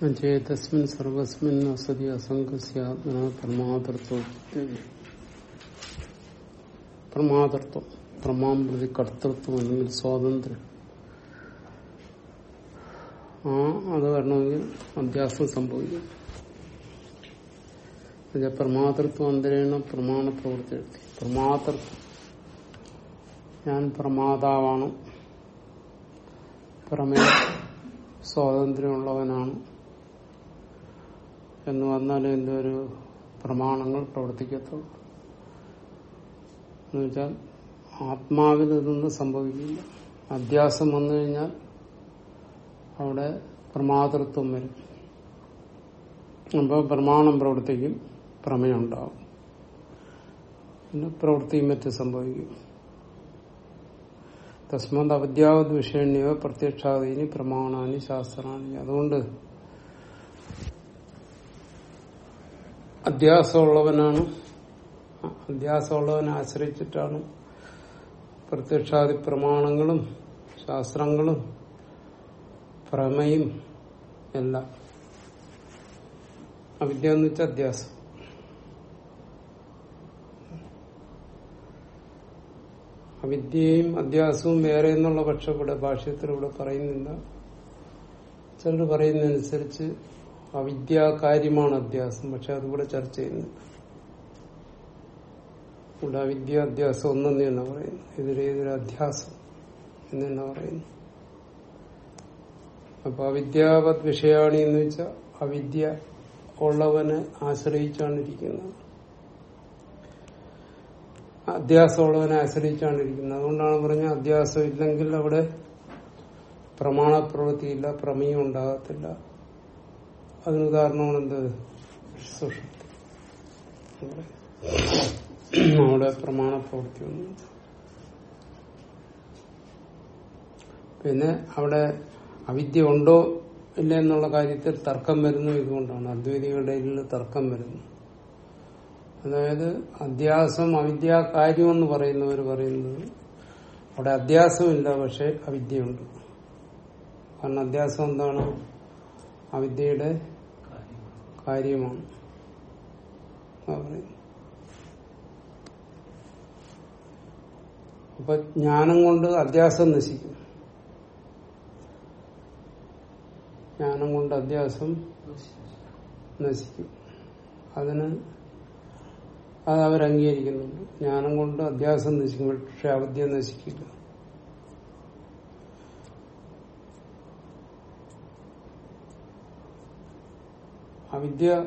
ചേതസ്മിൻ സർവസ്മിൻ അസതി അസംഗസ്യാത്മന പ്രമാതൃത്വം പ്രമാതൃത്വം പ്രമാം പ്രതി കർത്തൃത്വം അല്ലെങ്കിൽ സ്വാതന്ത്ര്യം। ആ അത് വരണമെങ്കിൽ അധ്യാസം സംഭവിക്കും। പ്രമാതൃത്വം അന്തരേണ പ്രമാണ പ്രവൃത്തി എടുത്തി പ്രമാതൃത്വം ഞാൻ പ്രമാതാവാണ്। പ്രമേയ സ്വാതന്ത്ര്യമുള്ളവനാണ്। എന്ന് വന്നാൽ എന്തൊരു പ്രമാണങ്ങൾ പ്രവർത്തിക്കത്തുള്ളൂ. എന്നുവെച്ചാൽ ആത്മാവിൽ ഇതൊന്നും സംഭവിക്കില്ല. അധ്യാസം വന്നു കഴിഞ്ഞാൽ അവിടെ പ്രമാതൃത്വം വരും. അപ്പോൾ പ്രമാണം പ്രവർത്തിക്കും പ്രമേയം ഉണ്ടാവും. പിന്നെ പ്രവൃത്തിയും മറ്റും സംഭവിക്കും. തസ്മാത് അവിദ്യാവത് വിഷയണ്യവ പ്രത്യക്ഷാദീനി പ്രമാണാനി ശാസ്ത്രാണി. അതുകൊണ്ട് അധ്യാസമുള്ളവനാണ്. അധ്യാസമുള്ളവനെ ആശ്രയിച്ചിട്ടാണ് പ്രത്യക്ഷാദി പ്രമാണങ്ങളും ശാസ്ത്രങ്ങളും പ്രമയും എല്ലാം. അവിദ്യ എന്ന് വെച്ചാൽ അധ്യാസം. അവിദ്യയും അധ്യാസവും വേറെ എന്നുള്ള പക്ഷം ഇവിടെ ഭാഷ്യത്തിലൂടെ പറയുന്നില്ല. ചിലർ പറയുന്നതനുസരിച്ച് അവിദ്യാകാര്യമാണ് അധ്യാസം പക്ഷെ അതിവിടെ ചർച്ച ചെയ്യുന്നു. ഇവിടെ അവിദ്യ അധ്യാസം ഒന്നെന്ന് തന്നെ പറയുന്നു. ഇതിലേതൊരു അധ്യാസം എന്ന് തന്നെ പറയുന്നു. അപ്പൊ അവിദ്യാവത് വിഷയാണി എന്ന് വെച്ചാൽ അവിദ്യ ഉള്ളവനെ ആശ്രയിച്ചാണ് ഇരിക്കുന്നത്. അധ്യാസമുള്ളവനെ ആശ്രയിച്ചാണ് ഇരിക്കുന്നത്. അതുകൊണ്ടാണ് പറഞ്ഞ അധ്യാസം ഇല്ലെങ്കിൽ അവിടെ പ്രമാണപ്രവൃത്തിയില്ല പ്രമേയം ഉണ്ടാകത്തില്ല. അതിന് കാരണമാണ് എന്ത് സുഷുപ്തി അവിടെ പ്രമാണപ്രവൃത്തി ഒന്നും പിന്നെ അവിടെ അവിദ്യ ഉണ്ടോ ഇല്ല എന്നുള്ള കാര്യത്തിൽ തർക്കം വരുന്നു ഇതുകൊണ്ടാണ്. അദ്വൈതികളുടെ തർക്കം വരുന്നു. അതായത് അധ്യാസം അവിദ്യ കാര്യമെന്ന് പറയുന്നവർ പറയുന്നത് അവിടെ അധ്യാസമില്ല പക്ഷെ അവിദ്യയുണ്ട് കാരണം അധ്യാസം എന്താണ്? അവിദ്യയുടെ കാര്യമാണ് അപ്പൊ ജ്ഞാനം കൊണ്ട് അധ്യാസം നശിക്കും. ജ്ഞാനം കൊണ്ട് അധ്യാസം നശിക്കും. അതിന് അത് അവരംഗീകരിക്കുന്നുണ്ട്. ജ്ഞാനം കൊണ്ട് അധ്യാസം നശിക്കും. പക്ഷെ അവധ്യം നശിക്കില്ല. അവിദ്യ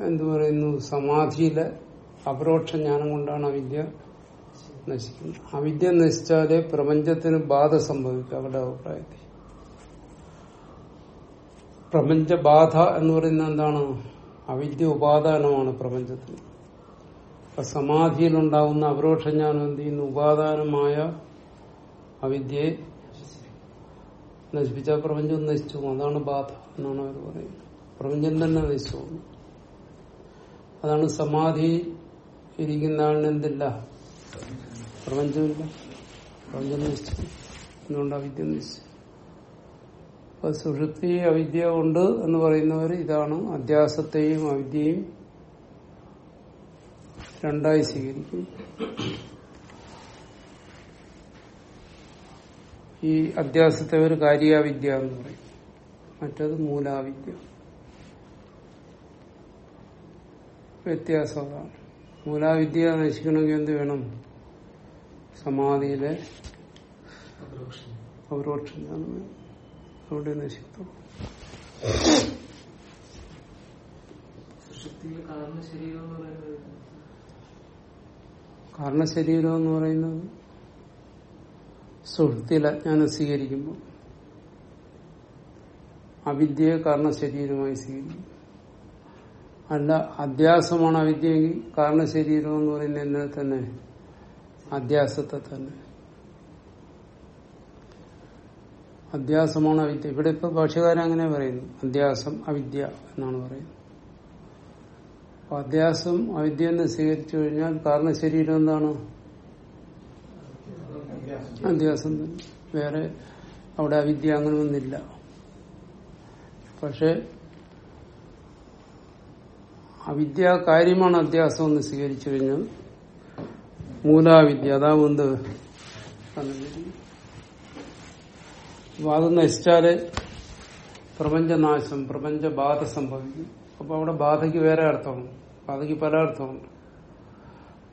എന്തു പറയുന്നു സമാധിയിലെ അപരോക്ഷ ജ്ഞാനം കൊണ്ടാണ് അവിദ്യ നശിക്കുന്നത്. അവിദ്യ നശിച്ചാലേ പ്രപഞ്ചത്തിന് ബാധ സംഭവിക്കും അവരുടെ അഭിപ്രായത്തിൽ. പ്രപഞ്ചബാധ എന്ന് പറയുന്നത് എന്താണ്? അവിദ്യ ഉപാദാനമാണ് പ്രപഞ്ചത്തിന്. അപ്പൊ സമാധിയിലുണ്ടാകുന്ന അപരോക്ഷജ്ഞാനം എന്ത് ചെയ്യുന്നു? ഉപാദാനമായ അവിദ്യയെ നശിപ്പിച്ച പ്രപഞ്ചം നശിച്ചു അതാണ് ബാധ എന്നാണ് അവർ പറയുന്നത്. പ്രപഞ്ചം തന്നെ നശിച്ചു അതാണ് സമാധി ഇരിക്കുന്ന ആളിന് എന്തില്ല? പ്രപഞ്ചമില്ല. പ്രപഞ്ചം നശിച്ചു. എന്തുകൊണ്ട് അവിദ്യ നശിച്ചു അപ്പൊ സുഷുപ്തി അവിദ്യ ഉണ്ട് എന്ന് പറയുന്നവർ ഇതാണ്. അധ്യാസത്തെയും അവിദ്യയും രണ്ടായി സ്വീകരിക്കും. ഈ അധ്യാസത്തെ ഒരു കാര്യാവിദ്യ എന്ന് പറയും. മറ്റത് മൂലാവിദ്യ. വ്യത്യാസം അതാണ് മൂലാവിദ്യ നശിക്കണമെങ്കിൽ എന്ത് വേണം? സമാധിയിലെ അപരോക്ഷം അവിടെ നശിക്കും കാരണശരീരം എന്ന് പറയുന്നത് സുഹൃത്തിയിൽ അജ്ഞാനം സ്വീകരിക്കുമ്പോൾ അവിദ്യയെ കാരണശരീരമായി സ്വീകരിക്കും. അല്ല അധ്യാസമാണ് അവിദ്യയെങ്കിൽ കാരണശരീരം എന്ന് പറയുന്നതിനെ തന്നെ അധ്യാസത്തെ തന്നെ. അധ്യാസമാണ് അവിദ്യ. ഇവിടെ ഇപ്പൊ ഭാഷകാരൻ അങ്ങനെ പറയുന്നു. അധ്യാസം അവിദ്യ എന്നാണ് പറയുന്നത്. അപ്പൊ അധ്യാസം അവിദ്യ എന്ന് സ്വീകരിച്ചു കഴിഞ്ഞാൽ കാരണശരീരം എന്താണ്? അധ്യാസം വേറെ അവിടെ അവിദ്യ അങ്ങനെ ഒന്നില്ല പക്ഷെ അവിദ്യ കാര്യമാണ് അധ്യാസം എന്ന് സ്വീകരിച്ചു കഴിഞ്ഞാൽ മൂലാവിദ്യ അതാവും അത് നശിച്ചാൽ പ്രപഞ്ചനാശം പ്രപഞ്ചബാധ സംഭവിക്കും. അപ്പൊ അവിടെ ബാധയ്ക്ക് വേറെ അർത്ഥമാണ് ബാധയ്ക്ക് പല അർത്ഥമുണ്ട്.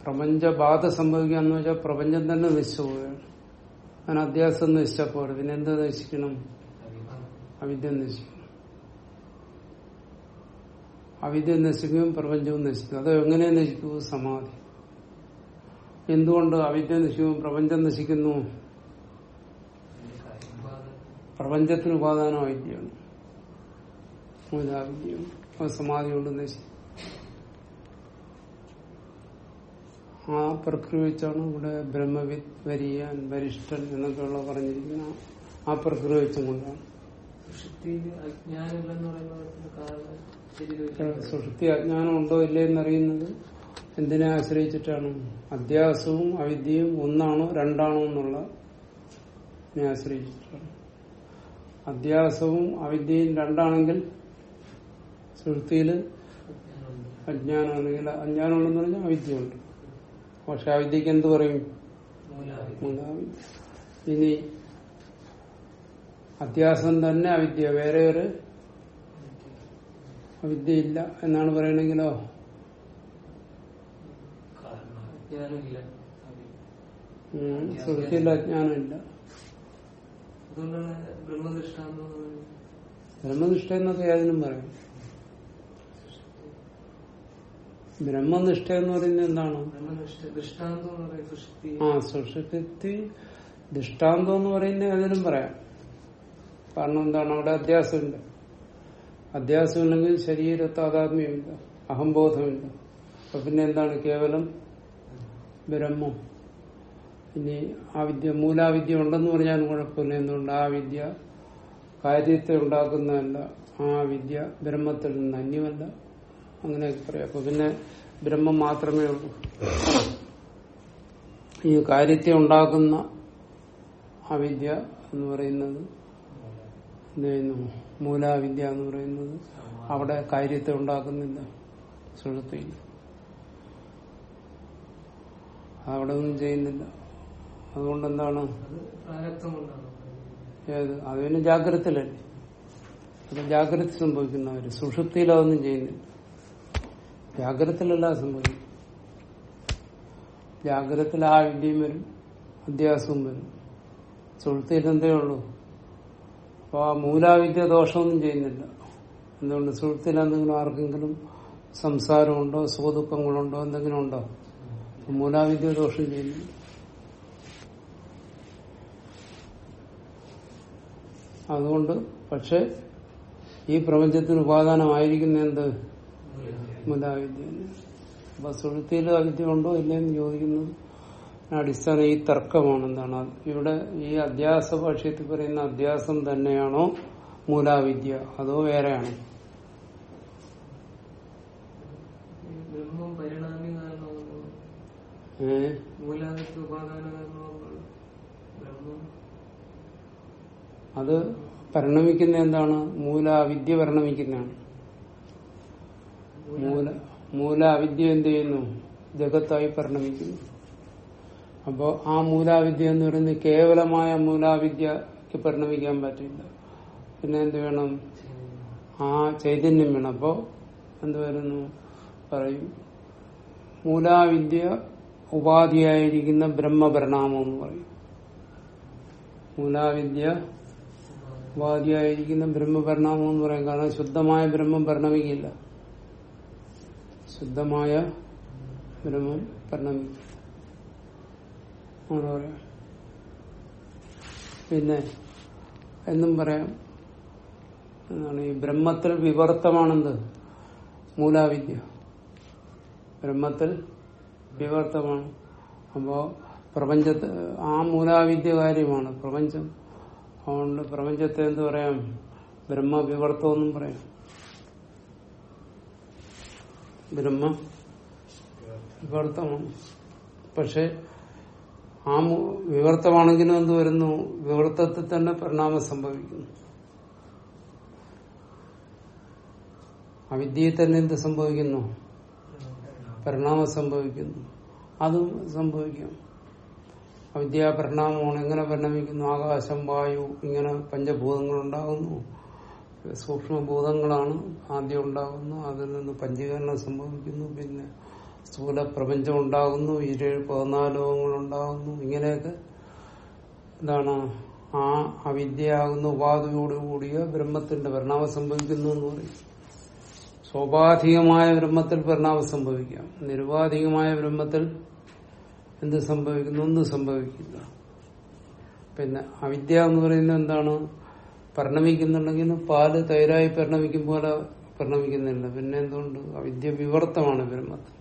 പ്രപഞ്ചബാധ സംഭവിക്കുക എന്ന് വെച്ചാൽ പ്രപഞ്ചം തന്നെ നശിച്ചു പോവുകയാണ്. അങ്ങനെ അധ്യാസം നശിച്ചപ്പോൾ പിന്നെ എന്താ നശിക്കണം? അവിദ്യ നശിക്കണം അവിദ്യ നശിക്കുകയും പ്രപഞ്ചവും നശിക്കും. അത് എങ്ങനെ നശിക്കൂ? സമാധി. എന്തുകൊണ്ട് അവിദ്യ നശിക്കും പ്രപഞ്ചം നശിക്കുന്നു? പ്രപഞ്ചത്തിന് ഉപാദാനം അവിദ്യയാണ്. സമാധി കൊണ്ട് നശിക്കും. ആ പ്രക്രിയ വെച്ചാണ് ഇവിടെ ബ്രഹ്മവിദ് വരിയാൻ വരിഷ്ഠൻ എന്നൊക്കെയുള്ള പറഞ്ഞിരിക്കുന്ന ആ പ്രക്രിയ വെച്ചും കൊണ്ടാണ്. സുഷുപ്തി അജ്ഞാനം ഉണ്ടോ ഇല്ലേ എന്നറിയുന്നത്? എന്തിനെ ആശ്രയിച്ചിട്ടാണ്? അധ്യാസവും അവിദ്യയും ഒന്നാണോ രണ്ടാണോ എന്നുള്ള ആശ്രയിച്ചിട്ടാണ്. അധ്യാസവും അവിദ്യയും രണ്ടാണെങ്കിൽ സുഷുപ്തിയിൽ അജ്ഞാനമുണ്ട്. അജ്ഞാനം ഉണ്ടെന്ന് പറഞ്ഞാൽ അവിദ്യയുണ്ട്. പക്ഷെ അവിദ്യക്ക് എന്ത് പറയും? ഇനി അധ്യാസം തന്നെ അവിദ്യ. വേറെ ഒരു അവിദ്യ ഇല്ല എന്നാണ് പറയണെങ്കിലോ കാരണം അജ്ഞാനമില്ല അതി. ഉം, സുഹൃത്തിയിൽ അജ്ഞാനം ഇല്ല എന്നാണ് പറയണെങ്കിലോ? എന്ന് അജ്ഞാനമില്ല. ബ്രഹ്മനിഷ്ഠ എന്നൊക്കെ ഏതിനും പറയും. ബ്രഹ്മനിഷ്ഠ എന്ന് പറയുന്നത് എന്താണ്? ആ സുഷുപ്തി ദൃഷ്ടാന്തം എന്ന് പറയുന്നത് ഏതിനും പറയാം. കാരണം എന്താണ്? അവിടെ അധ്യാസമില്ല അധ്യാസമില്ലെങ്കിൽ ശരീര താതാത്മ്യമില്ല അഹംബോധമില്ല അപ്പൊ പിന്നെ എന്താണ്? കേവലം ബ്രഹ്മം. ഇനി ആ വിദ്യ മൂലാവിദ്യ ഉണ്ടെന്ന് പറഞ്ഞാലും കുഴപ്പമില്ല. എന്തുകൊണ്ട്? ആ വിദ്യ കാര്യത്തെ ഉണ്ടാക്കുന്നതല്ല. ആ വിദ്യ ബ്രഹ്മത്തിൽ നിന്ന് അന്യമല്ല. അങ്ങനെയൊക്കെ പറയാം. അപ്പൊ പിന്നെ ബ്രഹ്മം മാത്രമേ ഉള്ളൂ. ഈ കാര്യത്തെ ഉണ്ടാക്കുന്ന വിദ്യ എന്ന് പറയുന്നത് എന്ത് മൂലാവിദ്യ എന്ന് പറയുന്നത് അവിടെ കാര്യത്തെ ഉണ്ടാക്കുന്നില്ല. സുഹൃത്തിൽ അവിടെ ഒന്നും ചെയ്യുന്നില്ല. അതുകൊണ്ട് എന്താണ് ഏത് അതിന് ജാഗ്രതയിലല്ലേ അത് ജാഗ്രത സംഭവിക്കുന്നവര് സുഷുപ്തിയിൽ അതൊന്നും ചെയ്യുന്നില്ല. ജാഗ്രതയിലല്ല സംഭവിക്കും ജാഗ്രതത്തിൽ ആ വിദ്യയും വരും. അധ്യാസവും വരും. സുഷുപ്തിയിൽ എന്തേ ഉള്ളൂ. അപ്പൊ ആ മൂലാവിദ്യ ദോഷമൊന്നും ചെയ്യുന്നില്ല. എന്തുകൊണ്ട്? സുഹൃത്തിൽ എന്തെങ്കിലും ആർക്കെങ്കിലും സംസാരമുണ്ടോ? സുഖദുഃഖങ്ങളുണ്ടോ? എന്തെങ്കിലും ഉണ്ടോ? മൂലാവിദ്യ ദോഷം ചെയ്യുന്നില്ല. അതുകൊണ്ട് പക്ഷെ ഈ പ്രപഞ്ചത്തിന് ഉപാദാനമായിരിക്കുന്ന എന്ത് മൂലാവിദ്യ. അപ്പൊ സുഹൃത്തിയിൽ അവിദ്യ ഉണ്ടോ ഇല്ലയെന്ന് ചോദിക്കുന്നത് അടിസ്ഥാനം ഈ തർക്കമാണ് എന്താണ്? ഇവിടെ ഈ അധ്യാസ ഭാഷ്യത്തിൽ പറയുന്ന അധ്യാസം തന്നെയാണോ മൂലാവിദ്യ? അതോ വേറെയാണോ? അത് പരിണമിക്കുന്ന എന്താണ്? മൂലാവിദ്യ പരിണമിക്കുന്നതാണ്. മൂല മൂലാവിദ്യ എന്ത് ചെയ്യുന്നു? ജഗത്തായി പരിണമിക്കുന്നു. അപ്പോ ആ മൂലാവിദ്യ എന്ന് പറയുന്നത് കേവലമായ മൂലാവിദ്യക്ക് പരിണമിക്കാൻ പറ്റില്ല. പിന്നെ എന്ത് വേണം? ആ ചൈതന്യം വേണം. അപ്പോ എന്തുവരുന്നു പറയും മൂലാവിദ്യ ഉപാധിയായിരിക്കുന്ന ബ്രഹ്മപരിണാമം എന്ന് പറയും. മൂലാവിദ്യ ഉപാധിയായിരിക്കുന്ന ബ്രഹ്മപരിണാമം എന്ന് പറയും കാരണം ശുദ്ധമായ ബ്രഹ്മം പരിണമിക്കില്ല. ശുദ്ധമായ ബ്രഹ്മം പരിണമിക്കില്ല. അങ്ങനെ പറയാ പിന്നെ എന്നും പറയാം എന്താണ് ഈ ബ്രഹ്മത്തിൽ വിവർത്തമാണെന്ത്? മൂലാവിദ്യ. ബ്രഹ്മത്തിൽ വിവർത്തമാണ്. അപ്പോ പ്രപഞ്ചത്തെ ആ മൂലാവിദ്യ കാര്യമാണ്. പ്രപഞ്ചം അതുകൊണ്ട് പ്രപഞ്ചത്തെ എന്ത് പറയാം? ബ്രഹ്മവിവർത്തം എന്നും പറയാം. ബ്രഹ്മ വിവർത്തമാണ്. പക്ഷെ ആ വിവർത്തമാണെങ്കിലും എന്ത് വരുന്നു? വിവർത്തത്തിൽ തന്നെ പരിണാമം സംഭവിക്കുന്നു. അവിദ്യയിൽ തന്നെ എന്ത് സംഭവിക്കുന്നു? പരിണാമം സംഭവിക്കുന്നു. അതും സംഭവിക്കാം. അവിദ്യ പരിണാമമാണ് എങ്ങനെ പരിണമിക്കുന്നു? ആകാശം വായു ഇങ്ങനെ പഞ്ചഭൂതങ്ങൾ ഉണ്ടാകുന്നു. സൂക്ഷ്മഭൂതങ്ങളാണ് ആദ്യം ഉണ്ടാകുന്നു അതിൽ നിന്ന് പഞ്ചീകരണം സംഭവിക്കുന്നു. പിന്നെ സ്ഥൂല പ്രപഞ്ചം ഉണ്ടാകുന്നു ഇരുപത് പതിനാല് ലോകങ്ങൾ ഉണ്ടാകുന്നു ഇങ്ങനെയൊക്കെ എന്താണ് ആ അവിദ്യയാകുന്ന ഉപാധിയോടുകൂടിയ ബ്രഹ്മത്തിന്റെ പരിണാമം സംഭവിക്കുന്നു എന്ന് പറയും. സ്വാഭാവികമായ ബ്രഹ്മത്തിൽ പരിണാമം സംഭവിക്കാം. നിരുപാധികമായ ബ്രഹ്മത്തിൽ എന്ത് സംഭവിക്കുന്നു? ഒന്നും സംഭവിക്കില്ല. പിന്നെ അവിദ്യ എന്ന് പറയുന്നത് എന്താണ്? പരിണമിക്കുന്നുണ്ടെങ്കിൽ പാൽ തൈരായി പരിണമിക്കും പോലെ പരിണമിക്കുന്നില്ല. പിന്നെ എന്തുകൊണ്ട്? അവിദ്യ വിവർത്തമാണ് ബ്രഹ്മത്തിൽ.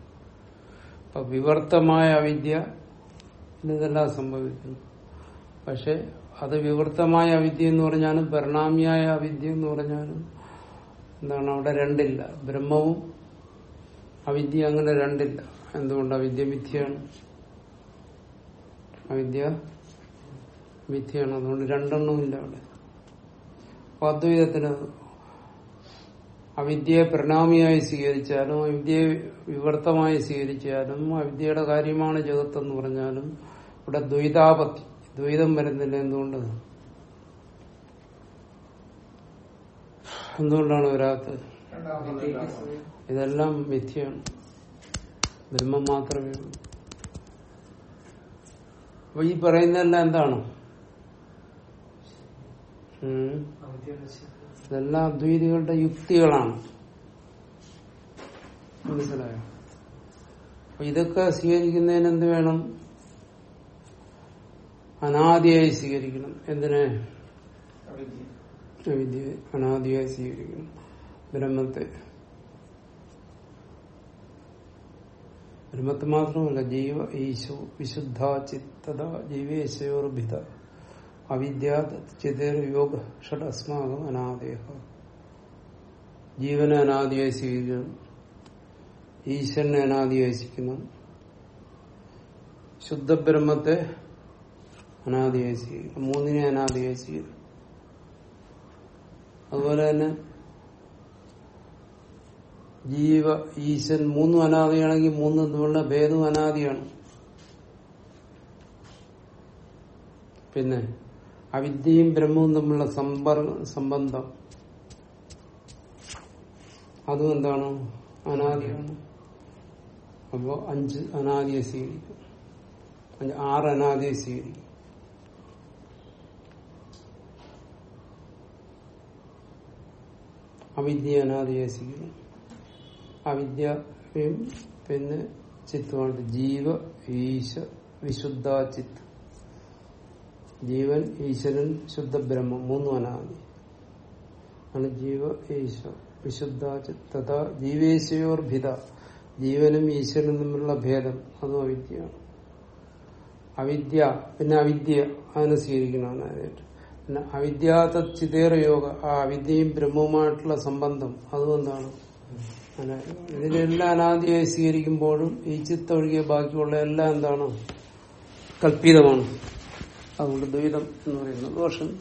വിവർത്തമായ അവിദ്യ ഇതെല്ലാം സംഭവിക്കുന്നു. പക്ഷെ അത് വിവൃത്തമായ അവിദ്യ എന്ന് പറഞ്ഞാലും പരിണാമിയായ അവിദ്യ എന്ന് പറഞ്ഞാലും എന്താണ് അവിടെ രണ്ടില്ല. ബ്രഹ്മവും അവിദ്യ അങ്ങനെ രണ്ടില്ല. എന്തുകൊണ്ട്? അവിദ്യ മിഥ്യയാണ്. അവിദ്യ മിഥ്യയാണ്. അതുകൊണ്ട് രണ്ടെണ്ണമില്ല അവിടെ. അപ്പൊ അദ്വൈതത്തിന് അവിദ്യയെ പരിണാമിയായി സ്വീകരിച്ചാലും അവിദ്യയെ വിവർത്തമായി സ്വീകരിച്ചാലും അവിദ്യയുടെ കാര്യമാണ് ജഗത്തെന്ന് പറഞ്ഞാലും ഇവിടെ ദ്വൈതാപത്തി ദ്വൈതം വരുന്നില്ല എന്തുകൊണ്ട്? എന്തുകൊണ്ടാണ് വരാത്തത്? ഇതെല്ലാം മിഥ്യയാണ്. ബ്രഹ്മം മാത്രമേ അപ്പൊ ഈ പറയുന്നതെല്ലാം എന്താണ്. ഇതെല്ലാം അദ്വൈതികളുടെ യുക്തികളാണ്. മനസ്സിലായോ? അപ്പൊ ഇതൊക്കെ സ്വീകരിക്കുന്നതിന് എന്ത് വേണം? അനാദിയായി സ്വീകരിക്കണം. എന്തിനെ? വിദ്യ അനാദിയായി സ്വീകരിക്കണം. ബ്രഹ്മത്തെ. ബ്രഹ്മത്തെ മാത്രമല്ല ജീവ ഈശോ വിശുദ്ധ ചിത്തത ജീവേശയോർഭിത. അവിദ്യാചിതേർ യോഗ ഷഡസ്മാകം അനാദേഹ. ജീവനെ അനാദിയായി സ്വീകരിക്കണം. ഈശ്വരനെ അനാദിയായി സ്വീകരിക്കണം. ശുദ്ധബ്രഹ്മത്തെ അനാദിയായി സ്വീകരിക്കണം. മൂന്നിനെ അനാദിയായി സ്വീകരിക്കണം. അതുപോലെ തന്നെ ജീവ ഈശൻ മൂന്നും അനാദിയാണെങ്കിൽ മൂന്നും തമ്മിലുള്ള ഭേദവും അനാദിയാണ്. പിന്നെ അവിദ്യയും ബ്രഹ്മവും തമ്മിലുള്ള സംബന്ധം. അതും എന്താണ്? അനാദിയാണ്. അപ്പോ അഞ്ച് അനാദിയെ സ്വീകരിക്കും. ആറ് അനാദിയെ സ്വീകരിക്കും. അവിദ്യ അനാദിയെ സ്വീകരിക്കും. അവിദ്യയും പിന്നെ ചിത്തമായിട്ട് ജീവ ഈശ വിശുദ്ധ ചിത്ത്. ജീവൻ ഈശ്വരൻ ശുദ്ധബ്രഹ്മം മൂന്നും അനാദി. ആണ് ജീവ ഈശ്വർ വിശുദ്ധ തഥാ ജീവേശയോർഭിത. ജീവനും ഈശ്വരനും തമ്മിലുള്ള ഭേദം അതും അവിദ്യയാണ്. അവിദ്യ പിന്നെ അവിദ്യ അതിനെ സ്വീകരിക്കണമെന്ന് ആദ്യമായിട്ട് പിന്നെ അവിദ്യാതച്ചിതേറ യോഗ ആ അവിദ്യയും ബ്രഹ്മവുമായിട്ടുള്ള സംബന്ധം അതും എന്താണ്? ഇതിലെല്ലാം അനാദിയായി സ്വീകരിക്കുമ്പോഴും ഈ ചിത്ത ഒഴികെ ബാക്കിയുള്ള എല്ലാം എന്താണ്? കൽപ്പിതമാണ്. അതുകൊണ്ട് ദ്വൈതം എന്ന് പറയുന്നത് ദോഷം.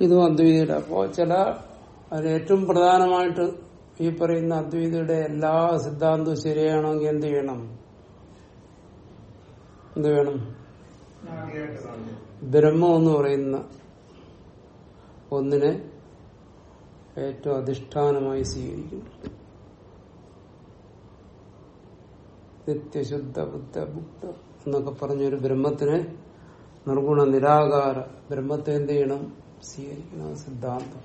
ഇതും അദ്വൈതയുടെ അപ്പോ ചില അതിൽ ഏറ്റവും പ്രധാനമായിട്ട് ഈ പറയുന്ന അദ്വൈതയുടെ എല്ലാ സിദ്ധാന്തവും ശരിയാണെങ്കിൽ എന്ത് ചെയ്യണം? എന്ത് വേണം? ബ്രഹ്മം എന്ന് പറയുന്ന ഒന്നിനെ ഏറ്റവും അധിഷ്ഠാനമായി സ്വീകരിക്കുന്നു. നിത്യശുദ്ധ ബുദ്ധ ബുദ്ധ എന്നൊക്കെ പറഞ്ഞൊരു ബ്രഹ്മത്തിനെ നിർഗുണ നിരാകാര ബ്രഹ്മത്തെ എന്ത് ചെയ്യണം? സ്വീകരിക്കണം. സിദ്ധാന്തം.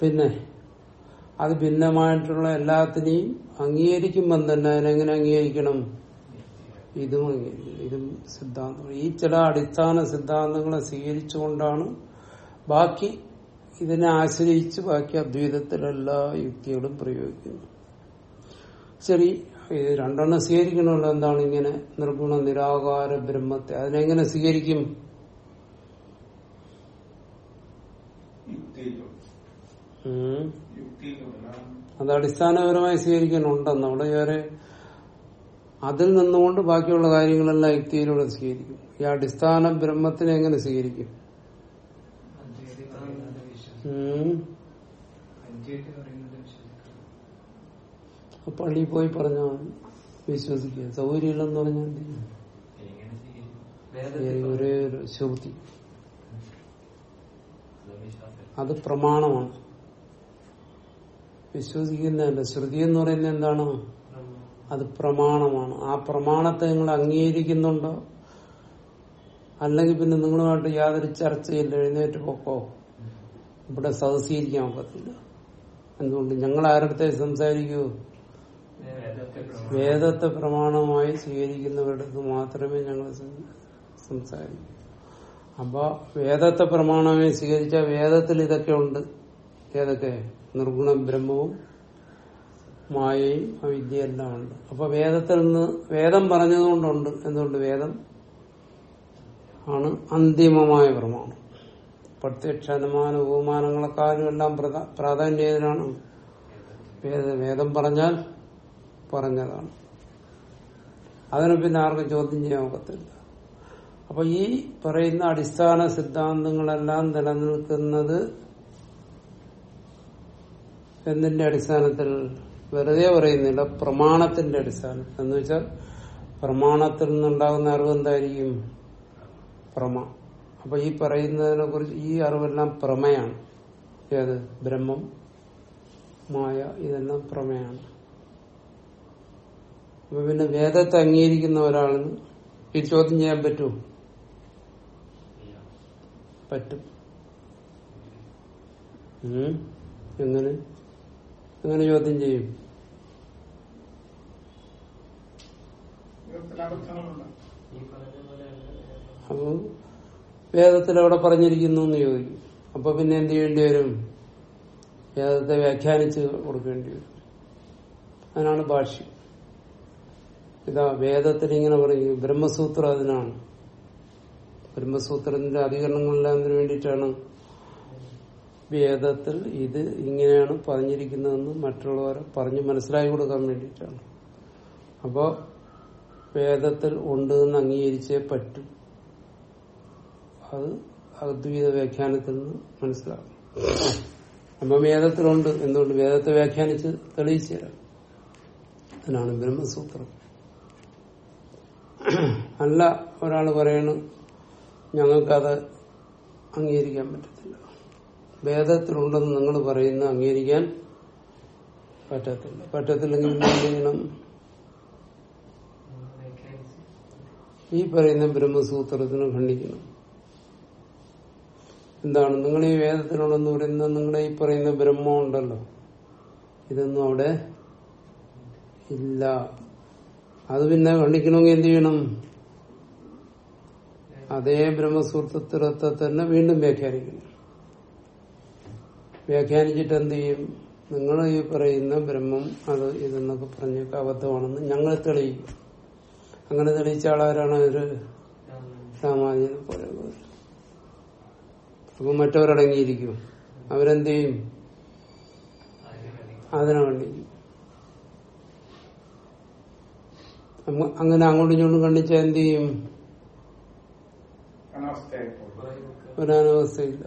പിന്നെ അത് ഭിന്നമായിട്ടുള്ള എല്ലാത്തിനെയും അംഗീകരിക്കുമ്പം തന്നെ അതിനെങ്ങനെ അംഗീകരിക്കണം? ഇതും അംഗീകരിക്കണം. ഇതും സിദ്ധാന്തം. ഈ ചില അടിസ്ഥാന സിദ്ധാന്തങ്ങളെ സ്വീകരിച്ചുകൊണ്ടാണ് ബാക്കി ഇതിനെ ആശ്രയിച്ച് ബാക്കി അദ്വൈതത്തിലെല്ലാ യുക്തികളും പ്രയോഗിക്കുന്നു ശരി ഇത് രണ്ടെണ്ണം സ്വീകരിക്കണമല്ലോ എന്താണ് ഇങ്ങനെ നിർഗുണ നിരാകാര ബ്രഹ്മത്തെ? അതിനെങ്ങനെ സ്വീകരിക്കും? അത് അടിസ്ഥാനപരമായി സ്വീകരിക്കാനുണ്ടെന്ന് അവിടെ വേറെ അതിൽ നിന്നുകൊണ്ട് ബാക്കിയുള്ള കാര്യങ്ങളെല്ലാം യുക്തിയിലൂടെ സ്വീകരിക്കും. ഈ അടിസ്ഥാന ബ്രഹ്മത്തിനെ എങ്ങനെ സ്വീകരിക്കും? പള്ളിയിൽ പോയി പറഞ്ഞാൽ. വിശ്വസിക്കുക. സൗകര്യമില്ലെന്ന് പറഞ്ഞാൽ ഒരേ ഒരു ശ്രുതി. വിശ്വാസം അത് പ്രമാണമാണ്. വിശ്വസിക്കുന്നതല്ല ശ്രുതി എന്ന് പറയുന്നത് എന്താണ്? അത് പ്രമാണമാണ്. ആ പ്രമാണത്തെ നിങ്ങൾ അംഗീകരിക്കുന്നുണ്ടോ? അല്ലെങ്കിൽ പിന്നെ നിങ്ങളുമായിട്ട് യാതൊരു ചർച്ചയില്ല. എഴുന്നേറ്റ് പോക്കോ. ഇവിടെ സദസ്സീകരിക്കാൻ പറ്റത്തില്ല എന്തുകൊണ്ട്? ഞങ്ങൾ ആരുടെ സംസാരിക്കൂ? വേദത്തെ പ്രമാണം വേദത്തെ പ്രമാണമായി സ്വീകരിക്കുന്നവരടുത്ത് മാത്രമേ ഞങ്ങൾ സംസാരിക്കൂ. അപ്പൊ വേദത്തെ പ്രമാണമായി സ്വീകരിച്ച വേദത്തിൽ ഇതൊക്കെ ഉണ്ട്. ഏതൊക്കെ? നിർഗുണ ബ്രഹ്മവും മായയും അവിദ്യയെല്ലാം ഉണ്ട്. അപ്പൊ വേദത്തിൽ നിന്ന് വേദം പറഞ്ഞതുകൊണ്ടുണ്ട്. എന്തുകൊണ്ട്? വേദം ആണ് അന്തിമമായ പ്രമാണം. പ്രത്യക്ഷ അനുമാന ഉപമാനങ്ങളെക്കാളും എല്ലാം പ്രധാ- പ്രാധാന്യം വേദം പറഞ്ഞാൽ പറഞ്ഞതാണ്. അതിനെ പിന്നെ ആർക്കും ചോദ്യം ചെയ്യാൻ ഒക്കത്തില്ല. അപ്പൊ ഈ പറയുന്ന അടിസ്ഥാന സിദ്ധാന്തങ്ങളെല്ലാം നിലനിൽക്കുന്നത് എന്തിന്റെ അടിസ്ഥാനത്തിൽ? വെറുതെ പറയുന്നില്ല പ്രമാണത്തിന്റെ അടിസ്ഥാനം എന്ന് വെച്ചാൽ പ്രമാണത്തിൽ നിന്നുണ്ടാകുന്ന അറിവ് എന്തായിരിക്കും? പ്രമ. അപ്പൊ ഈ പറയുന്നതിനെ കുറിച്ച് ഈ അറിവെല്ലാം പ്രമയാണ്. ഏത്? ബ്രഹ്മം മായ ഇതെല്ലാം പ്രമയാണ്. അപ്പൊ പിന്നെ വേദത്തെ അംഗീകരിക്കുന്ന ഒരാളിന് ഈ ചോദ്യം ചെയ്യാൻ പറ്റുമോ പറ്റും. എങ്ങനെ? എങ്ങനെ ചോദ്യം ചെയ്യും? അപ്പൊ വേദത്തിൽ എവിടെ പറഞ്ഞിരിക്കുന്നു എന്ന് ചോദിക്കും. അപ്പൊ പിന്നെ എന്ത് ചെയ്യേണ്ടി വരും? വേദത്തെ വ്യാഖ്യാനിച്ച് കൊടുക്കേണ്ടി വരും. അതിനാണ് ഭാഷ്യം. ഇതാ വേദത്തിൽ ഇങ്ങനെ പറയും ബ്രഹ്മസൂത്രം അതിനാണ്. ബ്രഹ്മസൂത്രത്തിന്റെ അധികരണങ്ങളെല്ലാം അതിനു വേണ്ടിയിട്ടാണ്. വേദത്തിൽ ഇത് ഇങ്ങനെയാണ് പറഞ്ഞിരിക്കുന്നതെന്ന് മറ്റുള്ളവരെ പറഞ്ഞ് മനസ്സിലാക്കി കൊടുക്കാൻ വേണ്ടിയിട്ടാണ്. അപ്പോ വേദത്തിൽ ഉണ്ട് എന്ന് അംഗീകരിച്ചേ പറ്റൂ. അത് അദ്വൈത വ്യാഖ്യാനത്തിൽ നിന്ന് മനസ്സിലാകും. അപ്പൊ വേദത്തിലുണ്ട്. എന്തുകൊണ്ട്? വേദത്തെ വ്യാഖ്യാനിച്ച് തെളിയിച്ചു. തരാം അതിനാണ് ബ്രഹ്മസൂത്രം. അല്ല ഒരാൾ പറയണു ഞങ്ങൾക്കത് അംഗീകരിക്കാൻ പറ്റത്തില്ല. വേദത്തിലുണ്ടെന്ന് നിങ്ങൾ പറയുന്ന അംഗീകരിക്കാൻ പറ്റത്തില്ല. പറ്റത്തില്ലെങ്കിൽ ചെയ്യണം? ഈ പറയുന്ന ബ്രഹ്മസൂത്രത്തിനെ ഖണ്ഡിക്കണം എന്താണ്? നിങ്ങൾ ഈ വേദത്തിലുണ്ടെന്ന് പറയുന്ന നിങ്ങളുടെ ഈ പറയുന്ന ബ്രഹ്മം ഉണ്ടല്ലോ ഇതൊന്നും അവിടെ ഇല്ല. അത് പിന്നെ ഖണ്ഡിക്കണമെങ്കിൽ എന്ത് ചെയ്യണം? അതേ ബ്രഹ്മസൂത്രത്തെ തന്നെ വീണ്ടും വ്യാഖ്യാനിക്കണം വ്യാഖ്യാനിച്ചിട്ട് എന്ത് ചെയ്യും? നിങ്ങൾ ഈ പറയുന്ന ബ്രഹ്മം അത് ഇതെന്നൊക്കെ പറഞ്ഞൊക്കെ അബദ്ധമാണെന്ന് ഞങ്ങൾ തെളിയിക്കും. അങ്ങനെ തെളിയിച്ച ആളാരാണ് ഒരു സാമാന്യ അപ്പൊ മറ്റവരടങ്ങിയിരിക്കും. അവരെന്ത് ചെയ്യും? അതിനു കണ്ടിരിക്കും അങ്ങനെ അങ്ങോട്ടും ഇങ്ങോട്ടും കണ്ടിച്ചാൽ എന്ത് ചെയ്യും? ഒരനവസ്ഥയില്ല.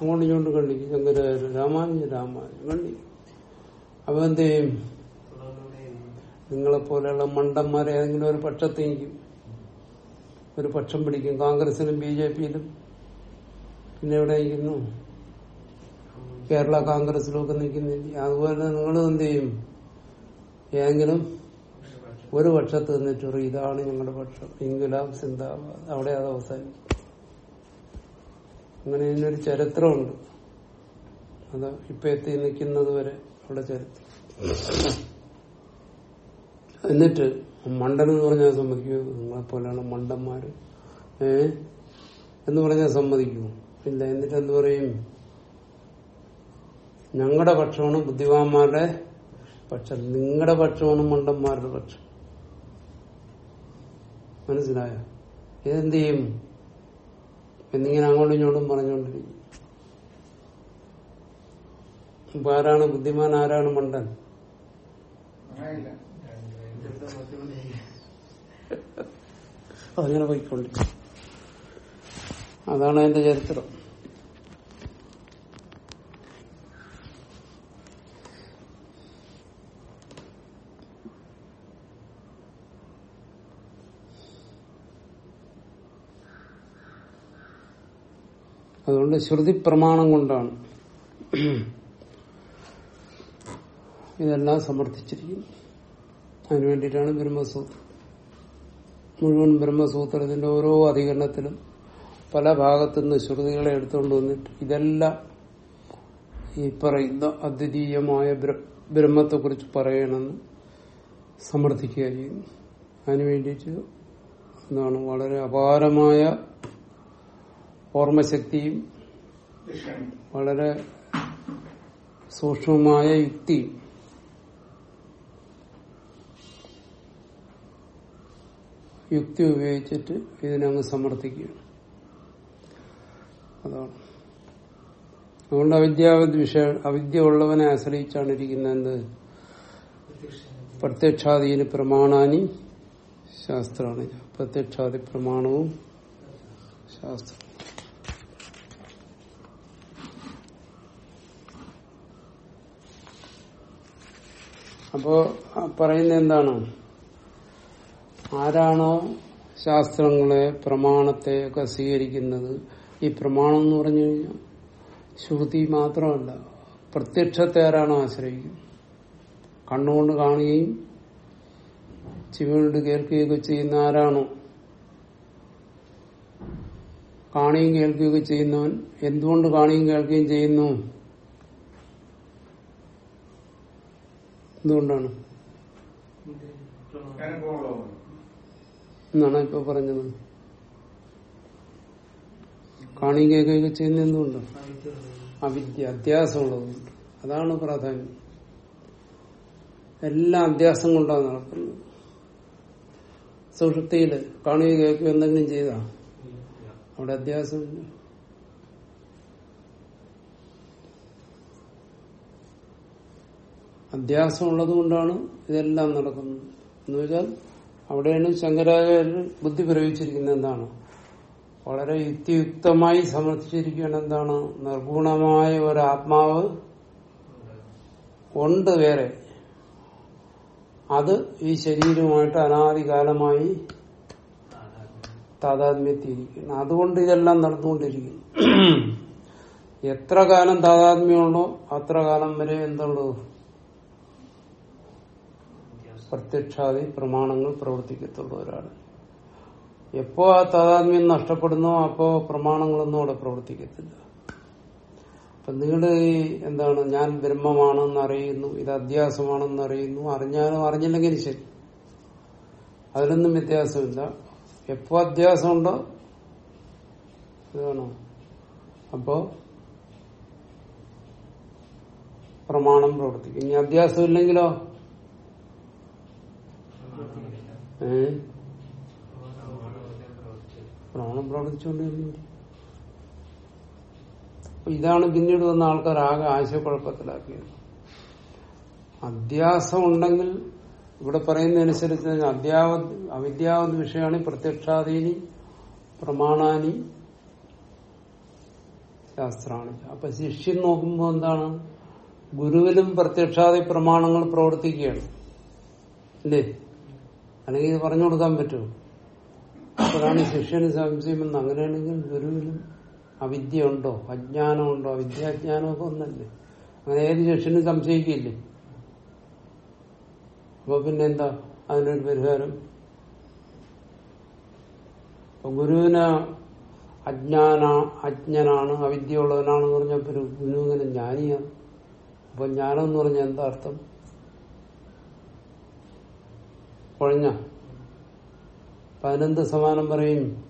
അങ്ങോട്ടും ഇങ്ങോട്ടും കണ്ടിക്കും. ശങ്കരാചാര്യ രാമാനുജൻ രാമാനുജൻ കണ്ടിക്കും. അപ്പൊ എന്ത് ചെയ്യും? നിങ്ങളെ പോലെയുള്ള മണ്ടന്മാരെ ഏതെങ്കിലും ഒരു പക്ഷത്ത് നിൽക്കും. ഒരു പക്ഷം പിടിക്കും. കോൺഗ്രസിലും ബി ജെ പിയിലും. പിന്നെ എവിടെ നിൽക്കുന്നു? കേരള കോൺഗ്രസിലും ഒക്കെ നിൽക്കുന്നില്ല. അതുപോലെ നിങ്ങൾ എന്ത് ചെയ്യും? ഏതെങ്കിലും ഒരു പക്ഷത്ത് നിന്നിട്ട് ഇതാണ് ഞങ്ങളുടെ പക്ഷം. ഇംഗുലാം സിന്ദാബാദ് അവിടെ അത് അവസാനിക്കും അങ്ങനെ ഇതിനൊരു ചരിത്രമുണ്ട്. അത് ഇപ്പൊ എത്തി നിൽക്കുന്നത് വരെ അവിടെ ചരിത്രം. എന്നിട്ട് മണ്ടൻ എന്ന് പറഞ്ഞാൽ സമ്മതിക്കൂ. നിങ്ങളെ പോലെയാണ് മണ്ടന്മാര്. ഏ? എന്ന് പറഞ്ഞാൽ സമ്മതിക്കൂ. ഇല്ല എന്നിട്ട് എന്ത് പറയും? ഞങ്ങളുടെ പക്ഷമാണ് ബുദ്ധിമാന്മാരുടെ പക്ഷം. നിങ്ങളുടെ പക്ഷമാണ് മണ്ടന്മാരുടെ പക്ഷം. മനസ്സിലായോ? ഇതെന്ത് ചെയ്യും എന്നിങ്ങനെ അങ്ങോട്ടും ഇങ്ങോട്ടും പറഞ്ഞുകൊണ്ടിരിക്കും. ഇപ്പൊ ആരാണ് ബുദ്ധിമാൻ ആരാണ് മണ്ടൻ? അങ്ങനെ പോയിക്കൊണ്ടിരിക്കും. അതാണ് അതിന്റെ ചരിത്രം. അതുകൊണ്ട് ശ്രുതി പ്രമാണം കൊണ്ടാണ് ഇതെല്ലാം സമർത്ഥിച്ചിരിക്കുന്നു അതിനു വേണ്ടിയിട്ടാണ് ബ്രഹ്മസൂത്രം. മുഴുവൻ ബ്രഹ്മസൂത്രത്തിന്റെ ഓരോ അധികരണത്തിലും പല ഭാഗത്തുനിന്ന് ശ്രുതികളെ എടുത്തുകൊണ്ട് വന്നിട്ട് ഇതെല്ലാം ഈ പറയുന്ന അദ്വിതീയമായ ബ്രഹ്മത്തെക്കുറിച്ച് പറയണമെന്ന് സമർത്ഥിക്കുക ചെയ്യുന്നു അതിനു വേണ്ടിയിട്ട് എന്താണ് വളരെ അപാരമായ ഓർമ്മശക്തിയും വളരെ സൂക്ഷ്മമായ യുക്തിയും യുക്തി ഉപയോഗിച്ചിട്ട് ഇതിനങ്ങ് സമർത്ഥിക്കുകയാണ്. അതാണ്. അതുകൊണ്ട് അവിദ്യാവിദ് വിഷയ അവിദ്യ ഉള്ളവനെ ആശ്രയിച്ചാണ് ഇരിക്കുന്നത് എന്ത്? പ്രത്യക്ഷാദീന് പ്രമാണാനി ശാസ്ത്രമാണ് പ്രത്യക്ഷാദി പ്രമാണവും ശാസ്ത്രം. അപ്പോ പറയുന്ന എന്താണ്? ആരാണോ ശാസ്ത്രങ്ങളെ പ്രമാണത്തെ ഒക്കെ സ്വീകരിക്കുന്നത്? ഈ പ്രമാണം എന്ന് പറഞ്ഞു കഴിഞ്ഞാൽ ശ്രുതി മാത്രമല്ല പ്രത്യക്ഷത്തെ ആരാണോ ആശ്രയിക്കുന്നത് കണ്ണുകൊണ്ട് കാണുകയും ചെവികൊണ്ട് കേൾക്കുകയൊക്കെ ചെയ്യുന്ന ആരാണോ? കാണുകയും കേൾക്കുകയൊക്കെ ചെയ്യുന്നവൻ എന്തുകൊണ്ട് കാണുകയും കേൾക്കുകയും ചെയ്യുന്നു? എന്തുകൊണ്ടാണ്? എന്നാണ് ഇപ്പൊ പറഞ്ഞത്. കാണുകയും കേൾക്കുകയൊക്കെ ചെയ്യുന്ന എന്തുകൊണ്ട്? അവിദ്യ അധ്യാസമുള്ളതുകൊണ്ട് അതാണ് പ്രാധാന്യം. എല്ലാ അധ്യാസം കൊണ്ടാണ് നടക്കുന്നത്. സുഷുപ്തിയിൽ കാണുകയും കേൾക്കുകയും എന്തെങ്കിലും ചെയ്താ? അവിടെ അധ്യാസമില്ല അധ്യാസം ഉള്ളത് കൊണ്ടാണ് ഇതെല്ലാം നടക്കുന്നത്. എന്നുവെച്ചാൽ അവിടെയാണ് ശങ്കരാചാര്യർ ബുദ്ധി പ്രയോഗിച്ചിരിക്കുന്നത് എന്താണ്? വളരെ യുക്തിയുക്തമായി സമർത്ഥിച്ചിരിക്കുകയാണ് എന്താണ്? നിർഗുണമായ ഒരു ആത്മാവ് ഉണ്ട് വേറെ. അത് ഈ ശരീരവുമായിട്ട് അനാദികാലമായി താതാത്മ്യത്തിയിരിക്കുന്നു അതുകൊണ്ട് ഇതെല്ലാം നടന്നുകൊണ്ടിരിക്കുന്നു. എത്ര കാലം താതാത്മ്യമുള്ളോ അത്ര കാലം വരെ എന്തുള്ളൂ? പ്രത്യക്ഷാദി പ്രമാണങ്ങൾ പ്രവർത്തിക്കത്തുള്ളൂ എപ്പോ ആ താതാത്മ്യം നഷ്ടപ്പെടുന്നോ അപ്പോ പ്രമാണങ്ങളൊന്നും അവിടെ പ്രവർത്തിക്കത്തില്ല. അപ്പൊ നിങ്ങൾ ഈ എന്താണ് ഞാൻ ബ്രഹ്മമാണെന്ന് അറിയുന്നു ഇത് അധ്യാസമാണെന്ന് അറിയുന്നു അറിഞ്ഞാലും അറിഞ്ഞില്ലെങ്കിലും ശരി. അതിലൊന്നും വ്യത്യാസമില്ല. എപ്പോ അധ്യാസമുണ്ടോ ഇതാണോ അപ്പോ പ്രമാണം പ്രവർത്തിക്കും. ഇനി അധ്യാസം ഇല്ലെങ്കിലോ? ഏ? പ്രാണം പ്രവർത്തിച്ചുകൊണ്ടിരുന്നു ഇതാണ് പിന്നീട് വന്ന ആൾക്കാർ ആകെ ആശയക്കുഴപ്പത്തിലാക്കിയത്. അധ്യാസം ഉണ്ടെങ്കിൽ ഇവിടെ പറയുന്നതനുസരിച്ച് അധ്യാവ അവിദ്യാവത് വിഷയമാണ് പ്രത്യക്ഷാധീനി പ്രമാണാനി ശാസ്ത്രമാണ് അപ്പൊ ശിഷ്യൻ നോക്കുമ്പോൾ എന്താണ്? ഗുരുവിലും പ്രത്യക്ഷാദി പ്രമാണങ്ങൾ പ്രവർത്തിക്കുകയാണ്. അല്ലേ? അല്ലെങ്കിൽ ഇത് പറഞ്ഞു കൊടുക്കാൻ പറ്റുമോ അപ്പോഴാണ് ശിഷ്യന് സംശയമെന്ന് അങ്ങനെയാണെങ്കിൽ ഗുരുവിനും അവിദ്യ ഉണ്ടോ അജ്ഞാനം അജ്ഞാനമുണ്ടോ? അവിദ്യാജ്ഞാനമൊക്കെ ഒന്നല്ലേ? അങ്ങനെ ഏത് ശിഷ്യനും സംശയിക്കില്ലേ? അപ്പൊ പിന്നെന്താ അതിനൊരു പരിഹാരം? ഗുരുവിന് അജ്ഞാന അജ്ഞനാണ് അവിദ്യയുള്ളവനാണെന്ന് പറഞ്ഞപ്പോ പറഞ്ഞപ്പോൾ ഗുരു ഇങ്ങനെ ജ്ഞാനിയാണ്. അപ്പൊ ജ്ഞാനം എന്ന് പറഞ്ഞാൽ എന്താ അർത്ഥം? കുഴഞ്ഞ അപ്പൊ അതിനെന്ത് സമാനം പറയും?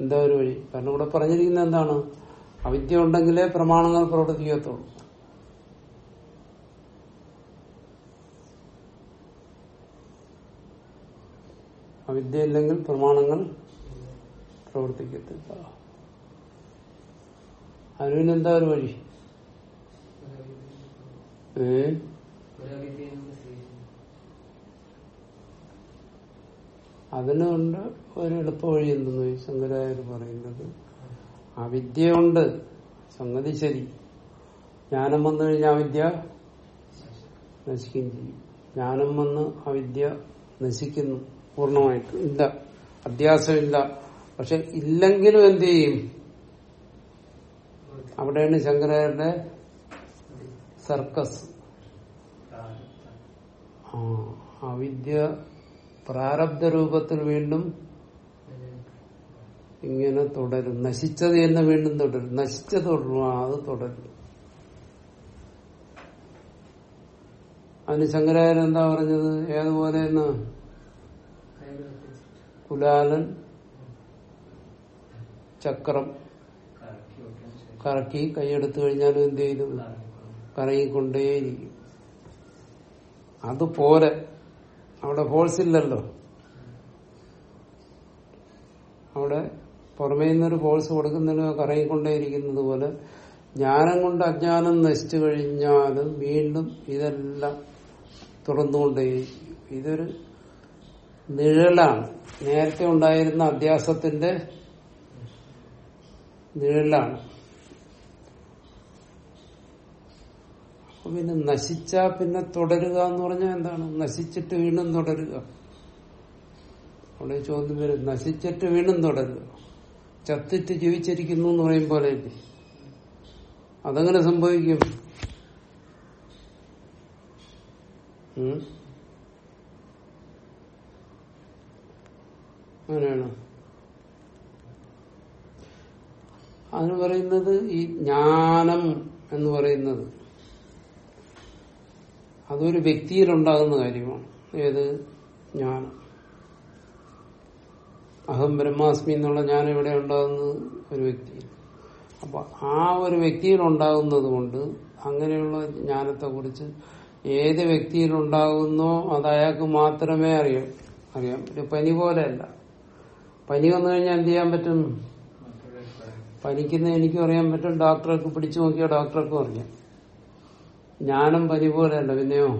എന്താ ഒരു വഴി? കാരണം ഇവിടെ പറഞ്ഞിരിക്കുന്നത് എന്താണ്? അവിദ്യ ഉണ്ടെങ്കിലേ പ്രമാണങ്ങൾ പ്രവർത്തിക്കത്തുള്ളൂ. അവിദ്യ ഇല്ലെങ്കിൽ പ്രമാണങ്ങൾ പ്രവർത്തിക്കത്തില്ല. അതിനെന്താ ഒരു വഴി? ഏ? അതിനുണ്ട് ഒരു എളുപ്പ വഴി എന്തെന്ന് ശങ്കരായർ പറയുന്നത് അവിദ്യയുണ്ട് സംഗതി ശരി. ജ്ഞാനം വന്നു കഴിഞ്ഞാൽ അവിദ്യ നശിക്കുകയും ചെയ്യും. ജ്ഞാനം വന്ന് അവിദ്യ നശിക്കുന്നു. പൂർണമായിട്ട് ഇല്ല. അധ്യാസമില്ല പക്ഷെ ഇല്ലെങ്കിലും എന്ത് ചെയ്യും? അവിടെയാണ് ശങ്കരാചാര്യന്റെ സർക്കസ്. അവിദ്യ പ്രാരബ്ധ രൂപത്തിൽ വീണ്ടും ഇങ്ങനെ തുടരും. നശിച്ചത് തന്നെ വീണ്ടും തുടരും. നശിച്ച തുടരും. അത് തുടരും. അതിന് ശങ്കരാചാര്യൻ എന്താ പറഞ്ഞത്? ഏതുപോലെ എന്ന്? കുലാലൻ ചക്രം. കറക്കി കൈയെടുത്തു കഴിഞ്ഞാലും എന്ത് ചെയ്തു കറങ്ങിക്കൊണ്ടേയിരിക്കും. അതുപോലെ അവിടെ ഫോഴ്സ് ഇല്ലല്ലോ. അവിടെ പുറമേ നിന്നൊരു ഫോഴ്സ് കൊടുക്കുന്നതിന് കറങ്ങിക്കൊണ്ടേയിരിക്കുന്നത് പോലെ ജ്ഞാനം കൊണ്ട് അജ്ഞാനം നശിച്ചു കഴിഞ്ഞാൽ വീണ്ടും ഇതെല്ലാം തുറന്നുകൊണ്ടേ ഇതൊരു നിഴലാണ്. നേരത്തെ ഉണ്ടായിരുന്ന അധ്യാസത്തിന്റെ നിഴലാണ്. പിന്നെ നശിച്ചാ പിന്നെ തുടരുക എന്ന് പറഞ്ഞാൽ എന്താണ്? നശിച്ചിട്ട് വീണ്ടും തുടരുക. അവിടെ ചോദ്യം വരും. നശിച്ചിട്ട് വീണ്ടും തുടരുക. ചത്തിട്ട് ജീവിച്ചിരിക്കുന്നു എന്ന് പറയും പോലെ അതെങ്ങനെ സംഭവിക്കും? അങ്ങനെയാണ്? അതിന് പറയുന്നത് ഈ ജ്ഞാനം എന്ന് പറയുന്നത് അതൊരു വ്യക്തിയിലുണ്ടാകുന്ന കാര്യമാണ്. ഏത്? ഞാൻ അഹം ബ്രഹ്മാസ്മി എന്നുള്ള ഞാൻ ഇവിടെ ഉണ്ടാകുന്നത്? ഒരു വ്യക്തിയിൽ. അപ്പൊ ആ ഒരു വ്യക്തിയിൽ ഉണ്ടാകുന്നത് കൊണ്ട് അങ്ങനെയുള്ള ജ്ഞാനത്തെ കുറിച്ച് ഏത് വ്യക്തിയിൽ ഉണ്ടാകുന്നോ അത് അയാൾക്ക് മാത്രമേ അറിയാം. അറിയാം. ഒരു പനി പോലെയല്ല. പനി വന്നു കഴിഞ്ഞാൽ എന്ത് ചെയ്യാൻ പറ്റും? പനിക്കുന്ന എനിക്കും അറിയാൻ പറ്റും. ഡോക്ടർക്ക് പിടിച്ചു നോക്കിയാൽ ഡോക്ടർക്കും അറിയാം. ജ്ഞാനം പനി പോലെയല്ല പിന്നെയോ?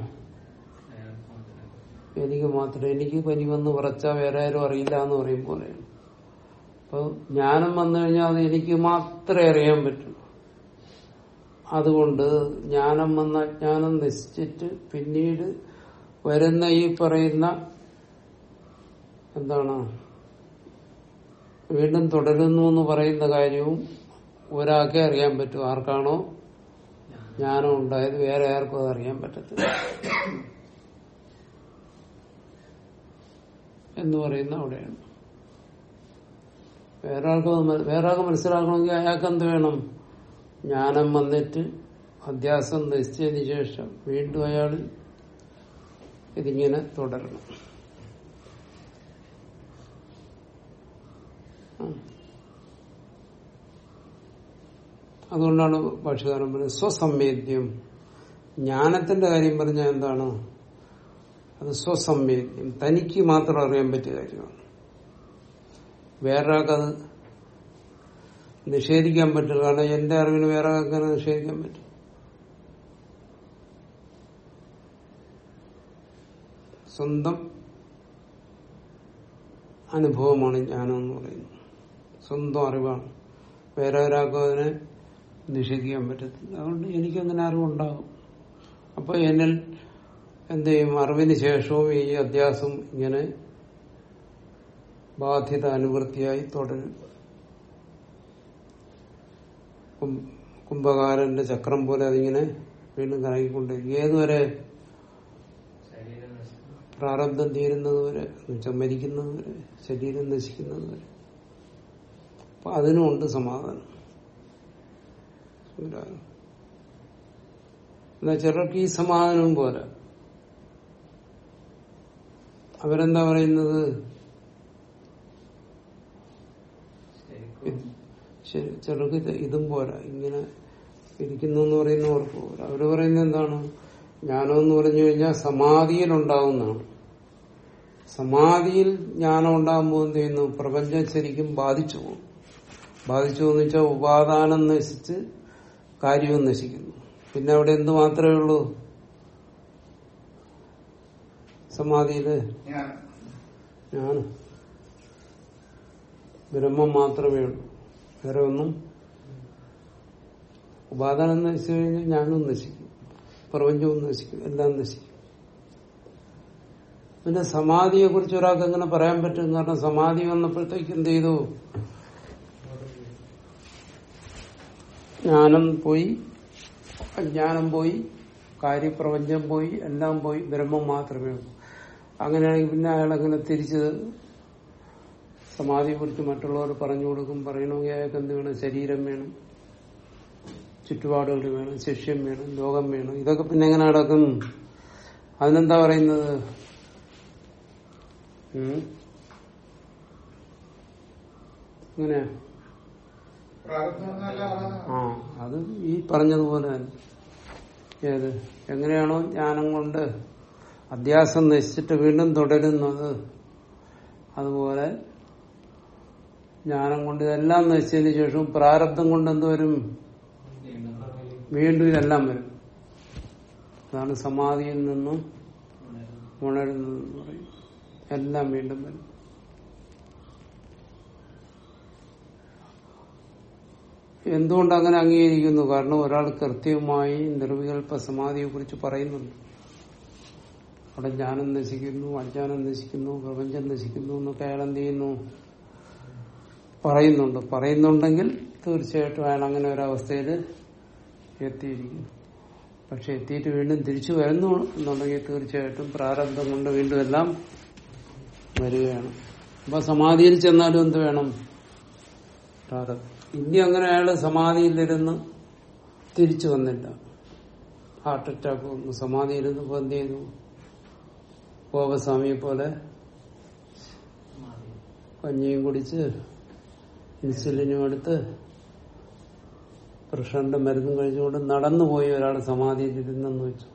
എനിക്ക് മാത്രം. എനിക്ക് പനി വന്ന് കുറച്ചാ വേറെ ആരും അറിയില്ല എന്ന് പറയും പോലെയാണ് അപ്പൊ ജ്ഞാനം വന്നു കഴിഞ്ഞാൽ അത് എനിക്ക് മാത്രമേ അറിയാൻ പറ്റൂ. അതുകൊണ്ട് ജ്ഞാനം വന്ന അജ്ഞാനം നശിച്ചിട്ട് പിന്നീട് വരുന്ന ഈ പറയുന്ന എന്താണ്? വീണ്ടും തുടരുന്നു എന്ന് പറയുന്ന കാര്യവും ഒരാൾക്കേ അറിയാൻ പറ്റൂ. ആർക്കാണോ? ജ്ഞാനം ഉണ്ടായത് വേറെ ആർക്കും അത് അറിയാൻ പറ്റത്തില്ല. എന്ന് പറയുന്ന അവിടെയാണ്. വേറെ ആൾക്ക് വേറെ ആൾക്ക് മനസ്സിലാക്കണമെങ്കിൽ അയാൾക്ക് എന്ത് വേണം? ജ്ഞാനം വന്നിട്ട് അധ്യാസം നശിച്ചതിന് ശേഷം വീണ്ടും അയാൾ ഇതിങ്ങനെ തുടരണം ആ. അതുകൊണ്ടാണ് ഭാഷകാരൻ പറയുന്നത് സ്വസംവേദ്യം. ജ്ഞാനത്തിന്റെ കാര്യം പറഞ്ഞാൽ എന്താണ്? അത് സ്വസംവേദ്യം. തനിക്ക് മാത്രം അറിയാൻ പറ്റിയ കാര്യമാണ്. വേറൊരാൾക്കത് നിഷേധിക്കാൻ പറ്റില്ല. കാരണം എന്റെ അറിവിന് വേറെ ആൾക്കാരെ നിഷേധിക്കാൻ പറ്റും സ്വന്തം അനുഭവമാണ് ജ്ഞാനം എന്ന് പറയുന്നത്. സ്വന്തം അറിവാണ്. വേറെ ഒരാൾക്കും അതിനെ നിഷേധിക്കാൻ പറ്റത്തില്ല. അതുകൊണ്ട് എനിക്കങ്ങനെ അറിവുണ്ടാകും അപ്പൊ എന്നിൽ എന്ത് ചെയ്യും അറിവിന് ശേഷവും ഈ അധ്യാസം ഇങ്ങനെ ബാധ്യത അനുവൃത്തിയായി തുടരും. കുംഭകാരന്റെ ചക്രം പോലെ അതിങ്ങനെ വീണ്ടും കറങ്ങിക്കൊണ്ടിരിക്കും. ഏതുവരെ പ്രാരബ്ധം തീരുന്നത് വരെ എന്നുവെച്ചാൽ മരിക്കുന്നത് വരെ ശരീരം നശിക്കുന്നത് വരെ അപ്പൊ അതിനുമുണ്ട് സമാധാനം. എന്നാ ചിലർക്ക് ഈ സമാധാനം പോലെ അവരെന്താ പറയുന്നത്? ചിലർക്ക് ഇതും പോരാ. ഇങ്ങനെ ഇരിക്കുന്നു എന്ന് പറയുന്നവർക്ക് പോരാ. അവർ പറയുന്നത് എന്താണ്? ജ്ഞാനം എന്ന് പറഞ്ഞു കഴിഞ്ഞാൽ സമാധിയിൽ ഉണ്ടാവുന്നതാണ്. സമാധിയിൽ ജ്ഞാനം ഉണ്ടാകുമ്പോൾ എന്ത് ചെയ്യുന്നു. പ്രപഞ്ചം ശരിക്കും ബാധിച്ചു പോകും ബാധിച്ചു എന്ന് വെച്ചാൽ ഉപാദാനം നശിച്ച് കാര്യവും നശിക്കുന്നു. പിന്നെ അവിടെ എന്ത് മാത്രമേ ഉള്ളൂ? സമാധിയിൽ? ഞാൻ ബ്രഹ്മം മാത്രമേ ഉള്ളൂ. വേറെ ഒന്നും? ഉപാദാനം നശിച്ചു കഴിഞ്ഞാൽ ഞാനും നശിക്കും. പ്രപഞ്ചവും നശിക്കും. എല്ലാം നശിക്കും. പിന്നെ സമാധിയെ കുറിച്ച് ഒരാൾക്ക് എങ്ങനെ പറയാൻ പറ്റും കാരണം സമാധി വന്നപ്പോഴത്തേക്ക് എന്ത് ചെയ്തു? ജ്ഞാനം പോയി അജ്ഞാനം പോയി കാര്യപ്രപഞ്ചം പോയി എല്ലാം പോയി ബ്രഹ്മം മാത്രമേ ഉള്ളൂ. അങ്ങനെയാണെങ്കിൽ പിന്നെ അയാൾ അങ്ങനെ തിരിച്ച് സമാധിയെ കുറിച്ച് മറ്റുള്ളവർ പറഞ്ഞു കൊടുക്കും പറയണമെങ്കിൽ അയാൾക്ക് എന്ത് വേണം? ശരീരം വേണം ചുറ്റുപാടുകൾ വേണം ശിഷ്യം വേണം ലോകം വേണം. ഇതൊക്കെ പിന്നെ എങ്ങനെ നടക്കും? അതിനെന്താ പറയുന്നത്? ഉം? എങ്ങനെയാ പ്രാരബ്ധം എന്നല്ല പറയുന്നത്. ആ. അത് ഈ പറഞ്ഞതുപോലെ തന്നെ. ഏത്? എങ്ങനെയാണോ ജ്ഞാനം കൊണ്ട് അധ്യാസം നശിച്ചിട്ട് വീണ്ടും തുടരുന്നത്. അതുപോലെ ജ്ഞാനം കൊണ്ട് ഇതെല്ലാം നശിച്ചതിന് ശേഷം പ്രാരബ്ധം കൊണ്ട് എന്തുവരും വീണ്ടും ഇതെല്ലാം വരും. അതാണ് സമാധിയിൽ നിന്നും ഉണരുന്നതെന്ന് പറയും. എല്ലാം വീണ്ടും വരും. എന്തുകൊണ്ട് അങ്ങനെ അംഗീകരിക്കുന്നു? കാരണം ഒരാൾ കൃത്യമായി നിർവികൽപ്പ സമാധിയെ കുറിച്ച് പറയുന്നുണ്ട്. അവിടെ ജ്ഞാനം നശിക്കുന്നു അജ്ഞാനം നശിക്കുന്നു പ്രപഞ്ചം നശിക്കുന്നു എന്നൊക്കെ അയാൾ എന്ത് ചെയ്യുന്നു? പറയുന്നുണ്ട്. പറയുന്നുണ്ടെങ്കിൽ തീർച്ചയായിട്ടും അയാൾ അങ്ങനെ ഒരവസ്ഥയിൽ എത്തിയിരിക്കുന്നു. പക്ഷെ എത്തിയിട്ട് വീണ്ടും തിരിച്ചു വരുന്നു എന്നുണ്ടെങ്കിൽ തീർച്ചയായിട്ടും പ്രാരംഭം കൊണ്ട് വീണ്ടും എല്ലാം വരികയാണ്. അപ്പൊ സമാധിയിൽ ചെന്നാലും എന്ത് വേണം? പ്രാരബ്ധം. ഇനി അങ്ങനെ അയാൾ സമാധിയിലിരുന്ന് തിരിച്ചു വന്നില്ല. ഹാർട്ട് അറ്റാക്ക് വന്നു. സമാധിയിലിരുന്ന് ഇപ്പൊ എന്ത് ചെയ്തു ഗോപസ്വാമിയെ പോലെ കഞ്ഞിയും കുടിച്ച് ഇൻസുലിനും എടുത്ത് പ്രഷറിന്റെ മരുന്നും കഴിച്ചുകൊണ്ട് നടന്നു പോയി ഒരാൾ സമാധിയിലിരുന്നെന്ന് വെച്ചു.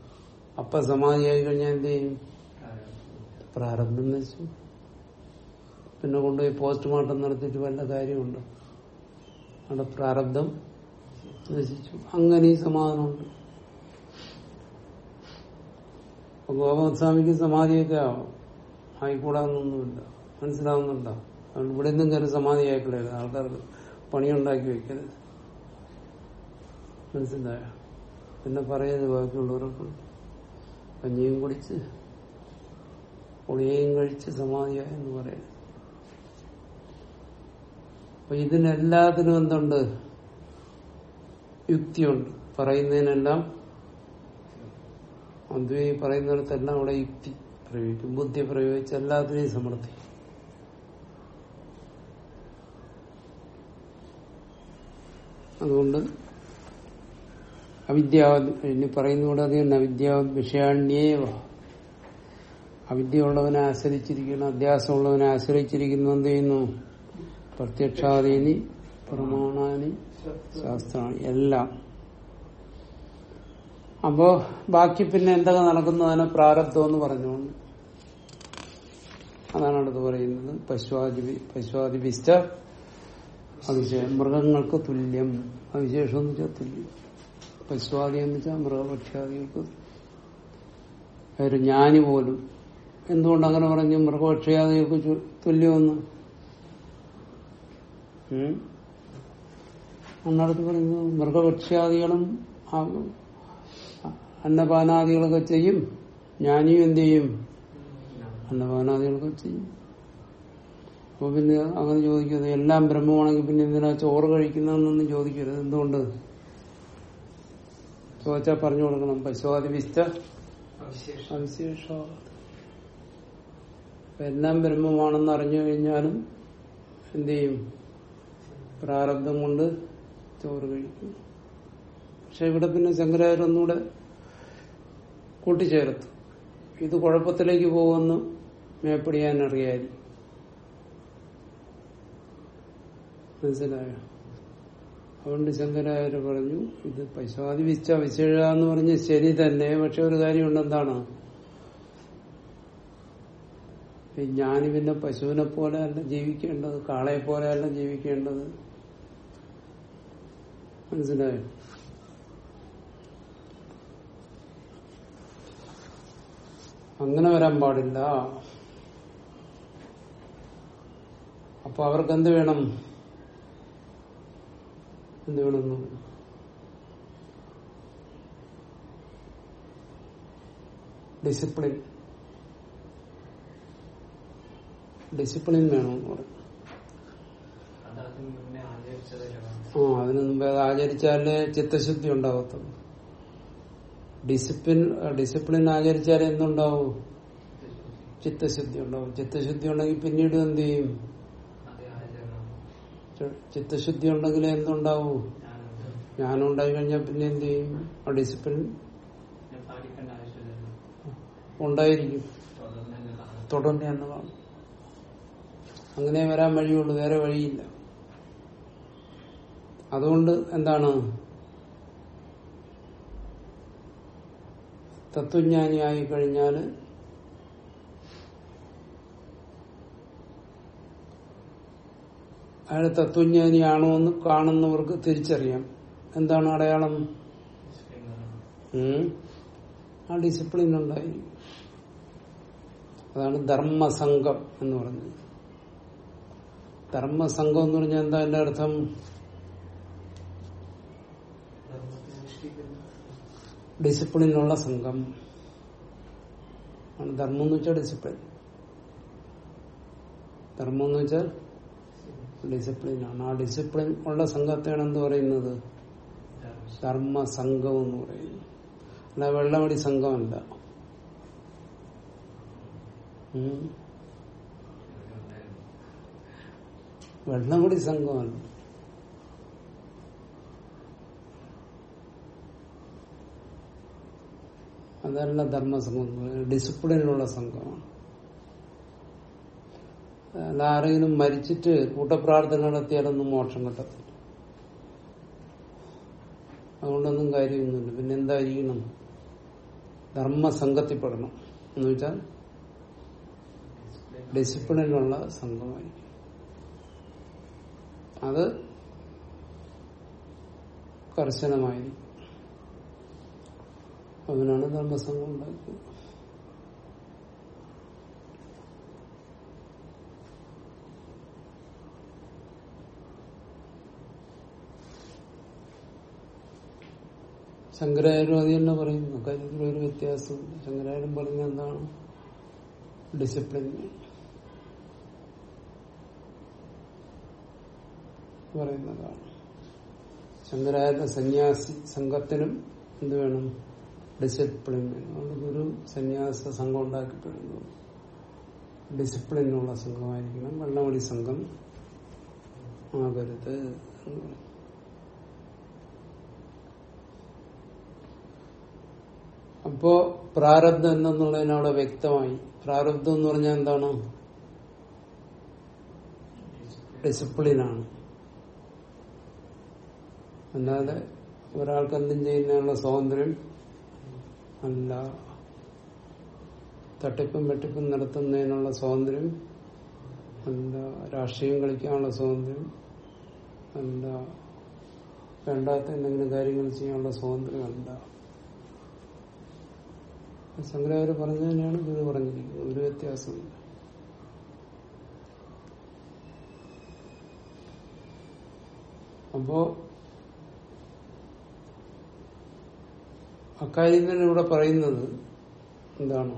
അപ്പൊ സമാധിയായി കഴിഞ്ഞാൽ എന്ത് ചെയ്യും? പ്രാരംഭം വെച്ചു. പിന്നെ കൊണ്ടുപോയി പോസ്റ്റ്മോർട്ടം നടത്തിയിട്ട് വല്ല കാര്യമുണ്ട്? അവിടെ പ്രാരബ്ധം നശിച്ചു അങ്ങനെ ഈ സമാധാനമുണ്ട് അപ്പൊ ഗോപസ്വാമിക്ക് സമാധിയൊക്കെ ആവാം ആയിക്കൂടാന്നൊന്നുമില്ല. മനസ്സിലാവുന്നുണ്ടോ? ഇവിടെ നിന്നും കയറി സമാധി ആയിക്കളയരുത്. ആൾക്കാർക്ക് പണിയുണ്ടാക്കി വെക്കരുത്. മനസ്സിലായ? പിന്നെ പറയുന്നത് ബാക്കിയുള്ളവർക്ക് കഞ്ഞിയും കുടിച്ച് പൊളിയേയും കഴിച്ച് സമാധിയായെന്ന് പറയരുത്. അപ്പൊ ഇതിനെല്ലാത്തിനും എന്തുണ്ട്? യുക്തിയുണ്ട്. പറയുന്നതിനെല്ലാം അദ്വൈ പറയുന്നിടത്തെല്ലാം അവിടെ യുക്തി. പ്രയോഗിക്കും. ബുദ്ധി പ്രയോഗിച്ച് എല്ലാത്തിനെയും സമർത്ഥിക്കും അതുകൊണ്ട് അവിദ്യ ഇനി പറയുന്നൂടെ തന്നെ. അവിദ്യ വിഷയാണ്യേവ. അവിദ്യയുള്ളവനെ ആശ്രയിച്ചിരിക്കുന്നു അധ്യാസമുള്ളവനെ ആശ്രയിച്ചിരിക്കുന്നു എന്ത് ചെയ്യുന്നു? പ്രത്യക്ഷാദീനി പ്രമാണാനി ശാസ്ത്രാണി എല്ലാം. അപ്പോ ബാക്കി പിന്നെ എന്തൊക്കെ നടക്കുന്നു അതിനെ പ്രാരബ്ധം എന്ന് പറഞ്ഞുകൊണ്ട് അതാണ് അടുത്ത് പറയുന്നത്. പശുവാദി പശുവാദിപിസ്റ്റ അവിശേഷം മൃഗങ്ങൾക്ക് തുല്യം. അവിശേഷം എന്ന് വെച്ചാൽ തുല്യം. പശുവാദി എന്ന് വെച്ചാൽ മൃഗപക്ഷാദികൾക്ക് ഒരു ജ്ഞാനി പോലും. എന്തുകൊണ്ട് അങ്ങനെ പറഞ്ഞു? മൃഗപക്ഷ്യാദികൾക്ക് തുല്യമെന്ന്? അന്നടുത്ത് പറയുന്നു മൃഗപക്ഷ്യാദികളും അന്നപാനാദികളൊക്കെ ചെയ്യും ജ്ഞാനിയും എന്ത് ചെയ്യും? അന്നപാനാദികളൊക്കെ ചെയ്യും. അപ്പൊ പിന്നെ അങ്ങനെ ചോദിക്കരുത് എല്ലാം ബ്രഹ്മമാണെങ്കിൽ പിന്നെ എന്തിനാ ചോറ് കഴിക്കുന്നതെന്നൊന്നും ചോദിക്കരുത്. എന്തുകൊണ്ട്? ചോദിച്ചാൽ പറഞ്ഞു കൊടുക്കണം. പശുവാദി വിസ്ത അവിശേഷ? എല്ലാം ബ്രഹ്മമാണെന്ന് അറിഞ്ഞു കഴിഞ്ഞാലും എന്ത് ചെയ്യും? പ്രാരബ്ധം കൊണ്ട് ചോറ് കഴിക്കും. പക്ഷെ ഇവിടെ പിന്നെ ശങ്കരാചാര്യ ഒന്നുകൂടെ കൂട്ടിച്ചേർത്തു. ഇത് കുഴപ്പത്തിലേക്ക് പോകുമെന്ന് മേപ്പടിയാൻ അറിയാതി മനസ്സിലായോ? അതുകൊണ്ട് ശങ്കരാചാര്യ പറഞ്ഞു ഇത് പശുവാദി വിച്ച വിശേഷ എന്ന് പറഞ്ഞ് ശരി തന്നെ പക്ഷെ ഒരു കാര്യമുണ്ട് എന്താണ്? ജ്ഞാനി പിന്നെ പശുവിനെ പോലെയല്ല ജീവിക്കേണ്ടത് കാളയെ പോലെയല്ല ജീവിക്കേണ്ടത്. മനസ്സിലായോ അങ്ങനെ വരാൻ പാടില്ല. അപ്പൊ അവർക്ക് എന്ത് വേണം? എന്ത് വേണമെന്ന്? ഡിസിപ്ലിൻ ഡിസിപ്ലിൻ പറയും. അതാദ്യം മുന്നേ ആചരിച്ചതല്ലേ ആ അതിനു മുമ്പേ അത് ആചരിച്ചാലേ ചിത്തശുദ്ധി ഉണ്ടാകത്തുള്ളൂ ഡിസിപ്ലിൻ ഡിസിപ്ലിൻ ആചരിച്ചാൽ എന്തുണ്ടാവും? ചിത്തശുദ്ധി ഉണ്ടാവും. ചിത്തശുദ്ധി ഉണ്ടെങ്കിൽ പിന്നീട് എന്ത് ചെയ്യും? ചിത്തശുദ്ധി ഉണ്ടെങ്കിൽ എന്തുണ്ടാവും? ഞാനും ഉണ്ടായി കഴിഞ്ഞാൽ പിന്നെ എന്ത് ചെയ്യും? ആ ഡിസിപ്ലിൻ ഉണ്ടായിരിക്കും. തുടർന്ന് എന്ന് കാണും തുടർന്ന് തന്നെ കാണും അങ്ങനെ വരാൻ വഴിയുള്ളൂ വേറെ വഴിയില്ല. അതുകൊണ്ട് എന്താണ്? തത്വജ്ഞാനിയായി കഴിഞ്ഞാൽ അയാൾ തത്വജ്ഞാനിയാണോ എന്ന് കാണുന്നവർക്ക് തിരിച്ചറിയാം. എന്താണ് അടയാളം? ആ ഡിസിപ്ലിൻ ഉണ്ടായി. അതാണ് ധർമ്മസംഘം എന്ന് പറഞ്ഞത്. ധർമ്മസംഘം എന്ന് പറഞ്ഞാൽ എന്താ? എന്റെ അർത്ഥം? ഡിസിപ്ലിനുള്ള സംഘം. ധർമ്മം എന്ന് വെച്ചാൽ ഡിസിപ്ലിൻ. ധർമ്മം എന്ന് വെച്ചാൽ ഡിസിപ്ലിൻ ആണ്. ആ ഡിസിപ്ലിൻ ഉള്ള സംഘത്തെയാണ് എന്ത് പറയുന്നത്? ധർമ്മസംഘം എന്ന് പറയുന്നു അല്ല വെള്ളമടി സംഘമല്ല. വെള്ളമടി സംഘമല്ല. അതല്ല ധർമ്മസംഘം ഡിസിപ്ലിനുള്ള സംഘമാണ്. അല്ല ആരെങ്കിലും മരിച്ചിട്ട് കൂട്ടപ്രാർത്ഥന നടത്തിയാലൊന്നും മോക്ഷം കിട്ടത്തില്ല. അതുകൊണ്ടൊന്നും കാര്യമൊന്നുമില്ല. പിന്നെ എന്തായിരിക്കണം ധർമ്മസംഘത്തിൽപ്പെടണം എന്ന് വെച്ചാൽ ഡിസിപ്ലിനുള്ള സംഘമായിരിക്കും. അത് കർശനമായിരിക്കും. അതിനാണ് ധർമ്മസംഘം ഉണ്ടാക്കിയത്. ശങ്കരായാലും അത് തന്നെ പറയുന്നു കാര്യത്തിൽ ഒരു വ്യത്യാസം. ശങ്കരായാലും പറഞ്ഞ എന്താണ്? ഡിസിപ്ലിൻ പറയുന്നതാണ്. ശങ്കരായ സന്യാസി സംഘത്തിനും എന്ത് വേണം? ഡിസിപ്ലിൻ. അതുകൊണ്ട് ഗുരു സന്യാസ സംഘം ഉണ്ടാക്കിപ്പെടുന്നു. ഡിസിപ്ലിനുള്ള സംഘമായിരിക്കണം. വെള്ളമണി സംഘം ആകരുത് അപ്പോ പ്രാരബ്ധം എന്തെന്നുള്ളതിന് അവിടെ വ്യക്തമായി. പ്രാരബ്ധം എന്ന് പറഞ്ഞാൽ എന്താണ്? ഡിസിപ്ലിനാണ്. അല്ലാതെ ഒരാൾക്ക് എന്തും ചെയ്യുന്നതിനുള്ള സ്വാതന്ത്ര്യം അല്ല. തട്ടിപ്പും വെട്ടിപ്പും നടത്തുന്നതിനുള്ള സ്വാതന്ത്ര്യം. അല്ല. രാഷ്ട്രീയം കളിക്കാനുള്ള സ്വാതന്ത്ര്യം. അല്ല. വേണ്ടാത്ത എന്തെങ്കിലും കാര്യങ്ങൾ ചെയ്യാനുള്ള സ്വാതന്ത്ര്യം അല്ല. ശങ്കരാചാര്യ പറഞ്ഞു തന്നെയാണ് ഗുരു പറഞ്ഞിരിക്കുന്നത്. ഒരു വ്യത്യാസമില്ല അപ്പോ അക്കാര്യത്തിൽ ഇവിടെ പറയുന്നത് എന്താണ്?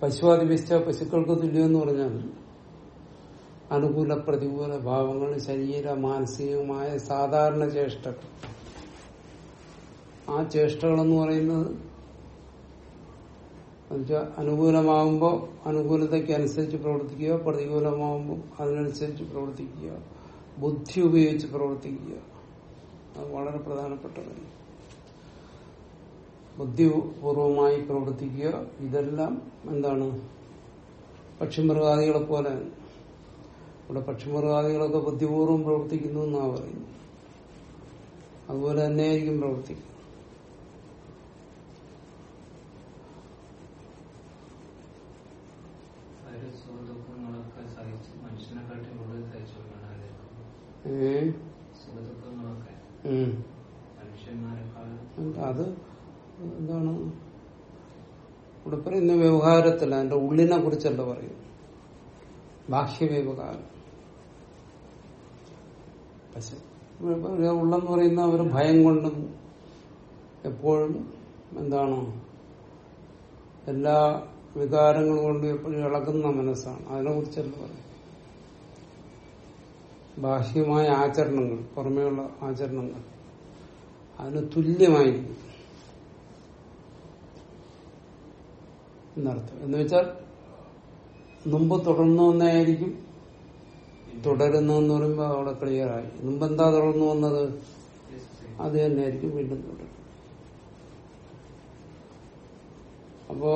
പശു അധിപിച്ച പശുക്കൾക്ക് തുല്യമെന്ന് പറഞ്ഞാൽ അനുകൂല പ്രതികൂല ഭാവങ്ങൾ ശരീര മാനസികമായ സാധാരണ ചേഷ്ടകൾ. ആ ചേഷ്ടകളെന്ന് പറയുന്നത് എന്നുവെച്ചാൽ അനുകൂലമാകുമ്പോൾ അനുകൂലതയ്ക്ക് അനുസരിച്ച് പ്രവർത്തിക്കുക പ്രതികൂലമാകുമ്പോൾ അതിനനുസരിച്ച് പ്രവർത്തിക്കുക. ബുദ്ധി ഉപയോഗിച്ച് പ്രവർത്തിക്കുക. അത് വളരെ പ്രധാനപ്പെട്ട കാര്യം. ബുദ്ധിപൂർവമായി പ്രവർത്തിക്കുക ഇതെല്ലാം എന്താണ്? പക്ഷിമൃഗാദികളെ പോലെ. ഇവിടെ പക്ഷിമൃഗാദികളൊക്കെ ബുദ്ധിപൂർവം പ്രവർത്തിക്കുന്നു എന്നാ പറയുന്നു അതുപോലെ തന്നെയായിരിക്കും പ്രവർത്തിക്കുക പറയുന്ന വ്യവഹാരത്തിൽ അതിന്റെ ഉള്ളിനെ കുറിച്ചല്ല പറയുന്നു ബാഹ്യ വ്യവഹാരം പക്ഷെ ഉള്ളെന്ന് പറയുന്ന അവർ ഭയം കൊണ്ടും എപ്പോഴും എന്താണ് എല്ലാ വികാരങ്ങൾ കൊണ്ടും എപ്പോഴും ഇളകുന്ന മനസ്സാണ്. അതിനെ കുറിച്ചല്ല പറയും. ബാഹ്യമായ ആചരണങ്ങൾ പുറമേയുള്ള ആചരണങ്ങൾ അതിന് തുല്യമായിരിക്കും. എന്നർത്ഥം. എന്ന് വെച്ചാൽ മുമ്പ് തുടർന്നു വന്നായിരിക്കും തുടരുന്നു എന്ന് പറയുമ്പോൾ അവിടെ ക്ലിയറായി മുമ്പ് എന്താ തുടർന്നു വന്നത്? അത് തന്നെയായിരിക്കും വീണ്ടും തുടരും അപ്പോ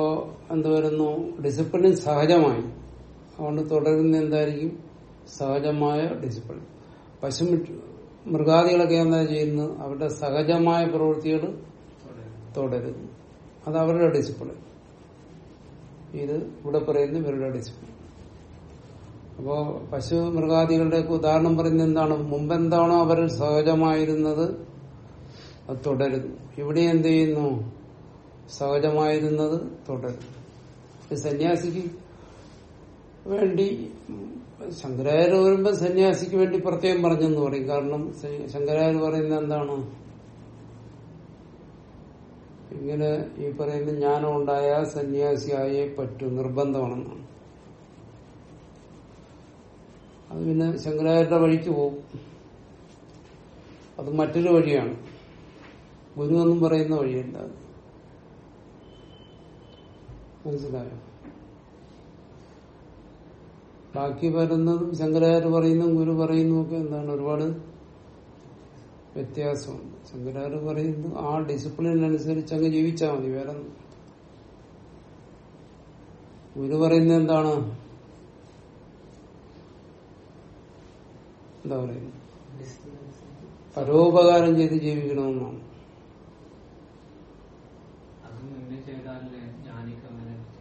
എന്തുവരുന്നു ഡിസിപ്ലിൻ സഹജമായി. അതുകൊണ്ട് തുടരുന്ന എന്തായിരിക്കും? സഹജമായ ഡിസിപ്ലിൻ പശു മൃഗാദികളൊക്കെ എന്താ ചെയ്യുന്നത്? അവരുടെ സഹജമായ പ്രവൃത്തികൾ തുടരുന്നു. അത് അവരുടെ ഡിസിപ്ലിൻ ഇത് ഇവിടെ പറയുന്ന ഇവരുടെ ഡിസിപ്ലിൻ അപ്പോ പശു മൃഗാദികളുടെ ഉദാഹരണം പറയുന്നത് എന്താണ്? മുമ്പെന്താണോ അവർ സഹജമായിരുന്നത് അത് തുടരുന്നു. ഇവിടെ എന്ത് ചെയ്യുന്നു? സഹജമായിരുന്നത് തുടരുന്നു. സന്യാസിക്ക് വേണ്ടി ശങ്കരാചാര്യ വരുമ്പോ സന്യാസിക്ക് വേണ്ടി പ്രത്യേകം പറഞ്ഞെന്ന് പറയും. കാരണം ശങ്കരാചാര്യ പറയുന്നത് എന്താണ്? ഇങ്ങനെ ഈ പറയുന്ന ജ്ഞാനം ഉണ്ടായ സന്യാസിയായേ പറ്റൂ നിർബന്ധമാണെന്നാണ്. അത് പിന്നെ ശങ്കരാചാര്യരുടെ വഴിക്ക് പോകും. അത് മറ്റൊരു വഴിയാണ്. ഗുരു എന്നും പറയുന്ന വഴിയല്ല അത്. മനസ്സിലായോ? ബാക്കി വരുന്നതും ശങ്കരാചാര്യ പറയുന്നതും ഗുരു പറയുന്നതും ഒക്കെ എന്താണ്? ഒരുപാട് വ്യത്യാസമുണ്ട്. ശങ്കരാചാര്യ പറയുന്നു ആ ഡിസിപ്ലിനനുസരിച്ച് അങ്ങ് ജീവിച്ചാൽ മതി വേറെ. ഗുരു പറയുന്നത് എന്താണ്? എന്താ പറയുന്നത്? പരോപകാരം ചെയ്ത് ജീവിക്കണമെന്നാണ്.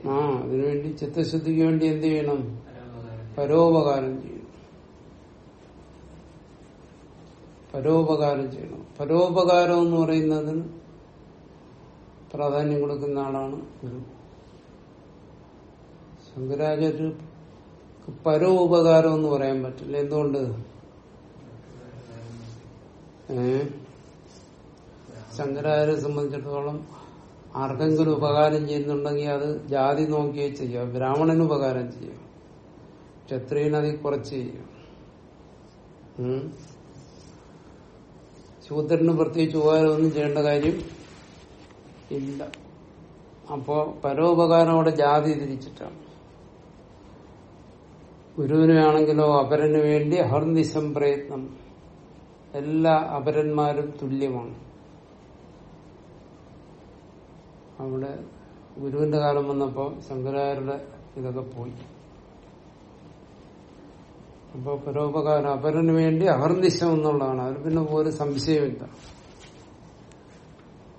ആ അതിനുവേണ്ടി ചിത്തശുദ്ധിക്ക് വേണ്ടി എന്ത് ചെയ്യണം? പരോപകാരം പരോപകാരം ചെയ്യണം. പരോപകാരം ചെയ്യണം. പരോപകാരം എന്ന് പറയുന്നതിന് പ്രാധാന്യം കൊടുക്കുന്ന ആളാണ് ഗുരു. ശങ്കരാചാര്യ പരോപകാരം എന്ന് പറയാൻ പറ്റില്ല. എന്തുകൊണ്ട്? ഏ? ശങ്കരാചാര്യെ സംബന്ധിച്ചിടത്തോളം ആർക്കെങ്കിലും ഉപകാരം ചെയ്യുന്നുണ്ടെങ്കിൽ അത് ജാതി നോക്കിയേ ചെയ്യാം. ബ്രാഹ്മണന് ഉപകാരം ചെയ്യാം. ക്ഷത്രിയനതി കുറച്ച് ചെയ്യാം. ശൂദ്രന് പ്രത്യേകിച്ച് ഉപകാരമൊന്നും ചെയ്യേണ്ട കാര്യം ഇല്ല. അപ്പോ പരോപകാരം അവിടെ ജാതി തിരിച്ചിട്ടാണ്. ഗുരുവിനാണെങ്കിലോ അപരന് വേണ്ടി അഹർനിശം പ്രയത്നം. എല്ലാ അപരന്മാരും തുല്യമാണ്. അവിടെ ഗുരുവിന്റെ കാലം വന്നപ്പോ ശങ്കരാചാര്യരുടെ ഇതൊക്കെ പോയി. അപ്പൊ പരോപകാരം അപരന് വേണ്ടി അഹർനിശം എന്നുള്ളതാണ് അതിൽ പിന്നെ ഒരു സംശയമില്ല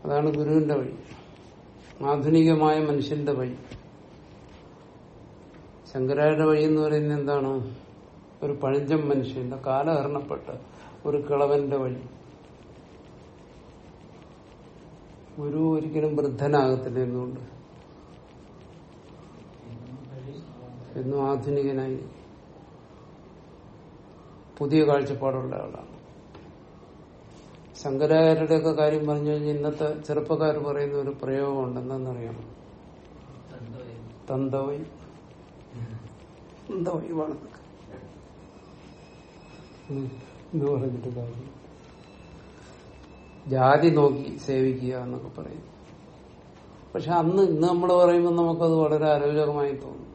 അതാണ് ഗുരുവിന്റെ വഴി. ആധുനികമായ മനുഷ്യന്റെ വഴി. ശങ്കരായുടെ വഴി എന്ന് പറയുന്നത് എന്താണ്? ഒരു പഴഞ്ചൻ മനുഷ്യന്റെ കാലഹരണപ്പെട്ട ഒരു കിളവന്റെ വഴി. ഗുരു ഒരിക്കലും വൃദ്ധനാകത്തില്ല എന്നുകൊണ്ട്. എന്നും ആധുനികനായി. പുതിയ കാഴ്ചപ്പാടുള്ള ആളാണ് ശങ്കരാചാര്യരുടെ ഒക്കെ കാര്യം പറഞ്ഞു കഴിഞ്ഞാൽ ഇന്നത്തെ ചെറുപ്പക്കാർ പറയുന്ന ഒരു പ്രയോഗമുണ്ട് എന്തെന്നറിയാം തന്തോയി തന്തവൈ തന്തവൈ വളർന്നൊക്കെ എന്ന് പറഞ്ഞിട്ട് കാര്യം. ജാതി നോക്കി സേവിക്കുക എന്നൊക്കെ പറയും. പക്ഷെ അന്ന് ഇന്ന് നമ്മൾ പറയുമ്പോൾ നമുക്കത് വളരെ അരോചകമായി തോന്നും.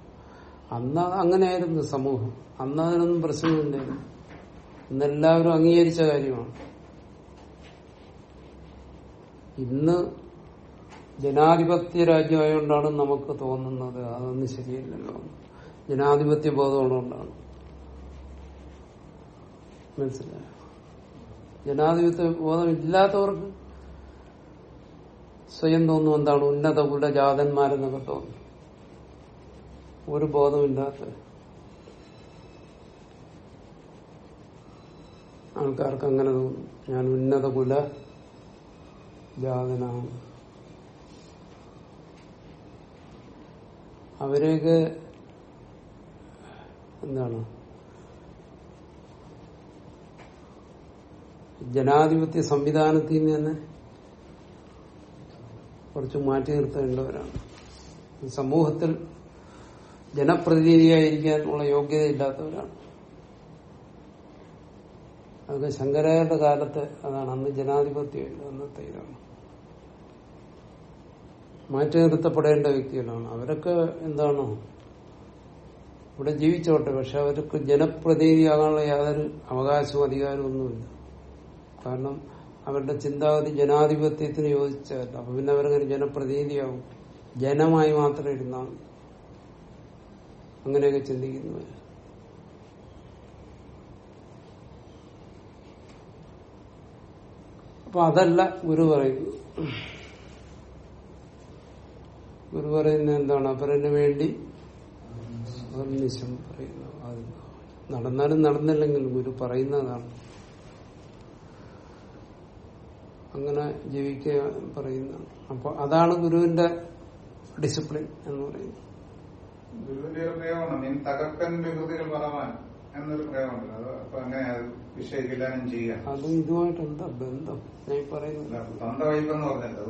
അന്ന് അങ്ങനെയായിരുന്നു സമൂഹം. അന്ന് അതിനൊന്നും പ്രശ്നമില്ലായിരുന്നു. ഇന്ന് എല്ലാവരും അംഗീകരിച്ച കാര്യമാണ്. ഇന്ന് ജനാധിപത്യ രാജ്യമായതുകൊണ്ടാണ് നമുക്ക് തോന്നുന്നത് അതൊന്നും ശരിയല്ലല്ലോ. ജനാധിപത്യ ബോധമുള്ളതുകൊണ്ടാണ്. മനസ്സിലായോ? ജനാധിപത്യ ബോധം ഇല്ലാത്തവർക്ക് സ്വയം തോന്നും എന്താണ് ഉന്നത കുലജാതന്മാരെന്നൊക്കെ തോന്നും. ഒരു ബോധമില്ലാത്ത ആൾക്കാർക്ക് അങ്ങനെ തോന്നും ഞാൻ ഉന്നത കുല ജാതനാണ്. അവരെയൊക്കെ എന്താണ്? ജനാധിപത്യ സംവിധാനത്തിൽ നിന്ന് കുറച്ച് മാറ്റി നിർത്തേണ്ടവരാണ്. സമൂഹത്തിൽ ജനപ്രതിനിധിയായിരിക്കാനുള്ള യോഗ്യത ഇല്ലാത്തവരാണ് അതൊക്കെ ശങ്കരായരുടെ കാലത്ത് അതാണ് അന്ന് ജനാധിപത്യമില്ല അന്നത്തെ ഇതാണ് മാറ്റി നിർത്തപ്പെടേണ്ട വ്യക്തികളാണ്. അവരൊക്കെ എന്താണോ? ഇവിടെ ജീവിച്ചോട്ടെ പക്ഷെ അവർക്ക് ജനപ്രതിനിധിയാകാനുള്ള യാതൊരു അവകാശവും അധികാരവും ഒന്നുമില്ല കാരണം അവരുടെ ചിന്താഗതി ജനാധിപത്യത്തിന് യോജിച്ചതല്ല. അപ്പൊ പിന്നെ അവരങ്ങനെ ജനപ്രതിനിധിയാവും. ജനമായി മാത്രം ഇരുന്നാൽ. അങ്ങനെയൊക്കെ ചിന്തിക്കുന്നവര്. അപ്പൊ അതല്ല ഗുരു പറയുന്നു ഗുരു പറയുന്ന എന്താണ്? അപരന് വേണ്ടി നിശം പറയുന്നു നടന്നാലും നടന്നില്ലെങ്കിലും ഗുരു പറയുന്നതാണ്. അങ്ങനെ ജീവിക്കുക പറയുന്നതാണ്. അപ്പൊ അതാണ് ഗുരുവിന്റെ ഡിസിപ്ലിൻ എന്ന് പറയുന്നത്. ഗുരുവിന്റെ തകർപ്പൻ വികൃതികൾ പറവാൻ എന്നൊരു പ്രയോഗമുണ്ട്. അത് അപ്പൊ അങ്ങനെ അത് ചെയ്യാം. അതും ഇതുമായിട്ട് എന്താ ബന്ധം. ഞാൻ പറയുന്നത് വൈപ്പെന്ന് പറഞ്ഞല്ലോ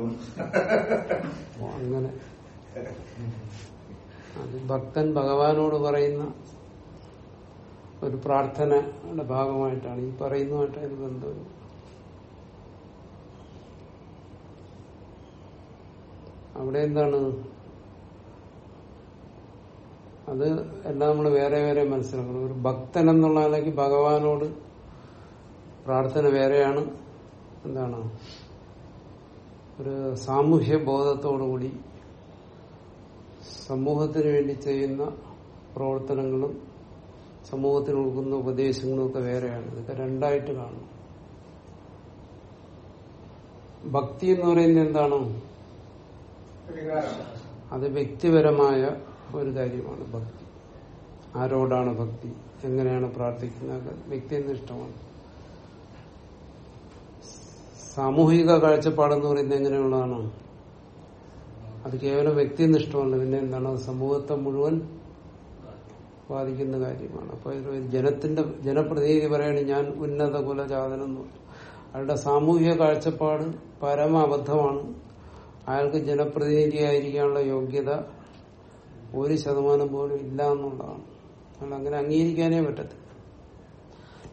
അങ്ങനെ. അത് ഭക്തൻ ഭഗവാനോട് പറയുന്ന ഒരു പ്രാർത്ഥനയുടെ ഭാഗമായിട്ടാണ് ഈ പറയുന്നതുമായിട്ട് അതിന് ബന്ധം. അവിടെ എന്താണ്? അത് എല്ലാം നമ്മൾ വേറെ വേറെ മനസ്സിലാക്കണം ഒരു ഭക്തൻ എന്നുള്ള നിലയ്ക്ക് ഭഗവാനോട് പ്രാർത്ഥന വേറെയാണ്. എന്താണ്? ഒരു സാമൂഹ്യ ബോധത്തോടുകൂടി സമൂഹത്തിന് വേണ്ടി ചെയ്യുന്ന പ്രവർത്തനങ്ങളും സമൂഹത്തിന് കൊടുക്കുന്ന ഉപദേശങ്ങളും ഒക്കെ വേറെയാണ്. ഇതൊക്കെ രണ്ടായിട്ട് കാണും ഭക്തി എന്ന് പറയുന്നത് എന്താണ്? അത് വ്യക്തിപരമായ ഒരു കാര്യമാണ് ഭക്തി. ആരോടാണ് ഭക്തി? എങ്ങനെയാണ് പ്രാർത്ഥിക്കുന്നത്? വ്യക്തിനിഷ്ഠമാണ്. സാമൂഹിക കാഴ്ചപ്പാടെന്ന് പറയുന്നത് എങ്ങനെയുള്ളതാണ്? അത് കേവലം വ്യക്തിനിഷ്ഠമല്ല. പിന്നെ എന്താണ്? സമൂഹത്തെ മുഴുവൻ ബാധിക്കുന്ന കാര്യമാണ്. അപ്പൊ ജനത്തിന്റെ ജനപ്രതിനിധി പറയുകയാണ് ഞാൻ ഉന്നത കുലജാതനം എന്ന് അയാളുടെ സാമൂഹിക കാഴ്ചപ്പാട് പരമാബദ്ധമാണ്. അയാൾക്ക് ജനപ്രതിനിധിയായിരിക്കാനുള്ള യോഗ്യത ഒരു ശതമാനം പോലും ഇല്ല എന്നുള്ളതാണ്. അയാൾ അങ്ങനെ അംഗീകരിക്കാനേ പറ്റത്തില്ല.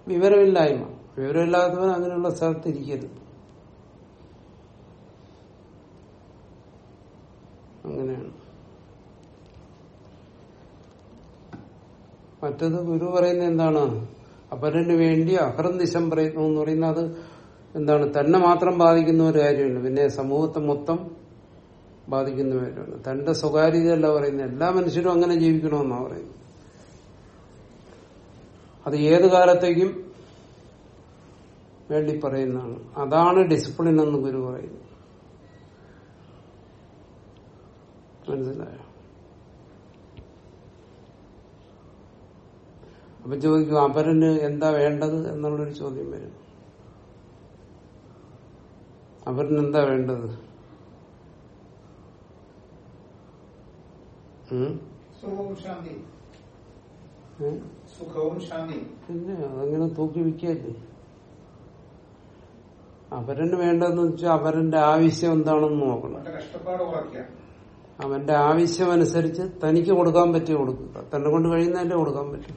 വിവരമില്ലായ്മ. വിവരമില്ലാത്തവൻ അങ്ങനെയുള്ള സ്ഥലത്ത് ഇരിക്കരുത്. അങ്ങനെയാണ്. മറ്റത് ഗുരു പറയുന്നത് എന്താണ്? അപരന് വേണ്ടി അഹർനിശം പ്രയത്നം എന്ന് പറയുന്നത് അത് എന്താണ്? തന്നെ മാത്രം ബാധിക്കുന്ന ഒരു കാര്യമല്ല. പിന്നെ സമൂഹത്തെ മൊത്തം ബാധിക്കുന്ന കാര്യമാണ് തന്റെ സ്വകാര്യതയല്ല പറയുന്നത്. എല്ലാ മനുഷ്യരും അങ്ങനെ ജീവിക്കണമെന്നാണ് പറയുന്നത്. അത് ഏത് കാലത്തേക്കും വേണ്ടി പറയുന്നതാണ്. അതാണ് ഡിസിപ്ലിൻ എന്ന് ഗുരു പറയുന്നത്. മനസ്സിലായോ? അപ്പൊ ചോദിക്കും അപരന് എന്താ വേണ്ടത് എന്നുള്ളൊരു ചോദ്യം വരും. അപരന് എന്താ വേണ്ടത്? പിന്നെ അതങ്ങനെ തൂക്കി വിൽക്കല്ലേ അവരന് വേണ്ടതെന്ന് വെച്ചാൽ അവരന്റെ ആവശ്യം എന്താണെന്ന് നോക്കണം. അവന്റെ ആവശ്യം അനുസരിച്ച് തനിക്ക് കൊടുക്കാൻ പറ്റിയ കൊടുക്കുക തന്നെ കൊണ്ട് കഴിയുന്നതിന്റെ കൊടുക്കാൻ പറ്റും.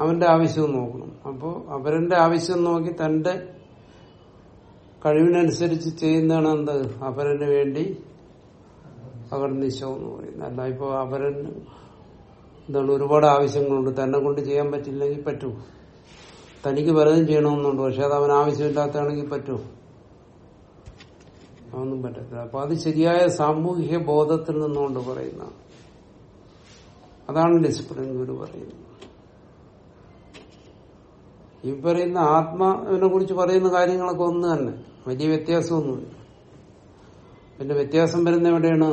അവന്റെ ആവശ്യം നോക്കണം. അപ്പോ അവരന്റെ ആവശ്യം നോക്കി തന്റെ കഴിവിനനുസരിച്ച് ചെയ്യുന്നതാണ് എന്ത്? അവരന് വേണ്ടി അകർനിശം എന്ന് പറയുന്നത് അല്ല ഇപ്പൊ അപരന് എന്താണ് ഒരുപാട് ആവശ്യങ്ങളുണ്ട്. തന്നെ കൊണ്ട് ചെയ്യാൻ പറ്റില്ലെങ്കിൽ പറ്റൂ. തനിക്ക് പലതും ചെയ്യണമെന്നുണ്ട്. പക്ഷെ അത് അവൻ ആവശ്യമില്ലാത്തതാണെങ്കിൽ പറ്റൂ. അതൊന്നും പറ്റത്തില്ല. അപ്പൊ അത് ശരിയായ സാമൂഹിക ബോധത്തിൽ നിന്നുകൊണ്ട് പറയുന്ന അതാണ് ഡിസിപ്ലിൻ ഗുരു പറയുന്നത്. ഈ പറയുന്ന ആത്മാവിനെ കുറിച്ച് പറയുന്ന കാര്യങ്ങളൊക്കെ ഒന്ന് തന്നെ. വലിയ വ്യത്യാസമൊന്നുമില്ല. പിന്നെ വ്യത്യാസം വരുന്ന എവിടെയാണ്?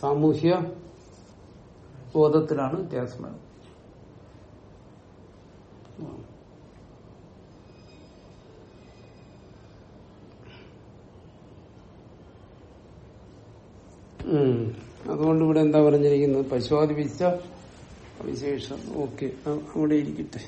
സാമൂഹ്യ ബോധത്തിലാണ് വ്യത്യാസം വരുന്നത്. അതുകൊണ്ട് ഇവിടെ എന്താ പറഞ്ഞിരിക്കുന്നത്? വിശ വിശേഷം. ഓക്കെ. അവിടെ ഇരിക്കട്ടെ.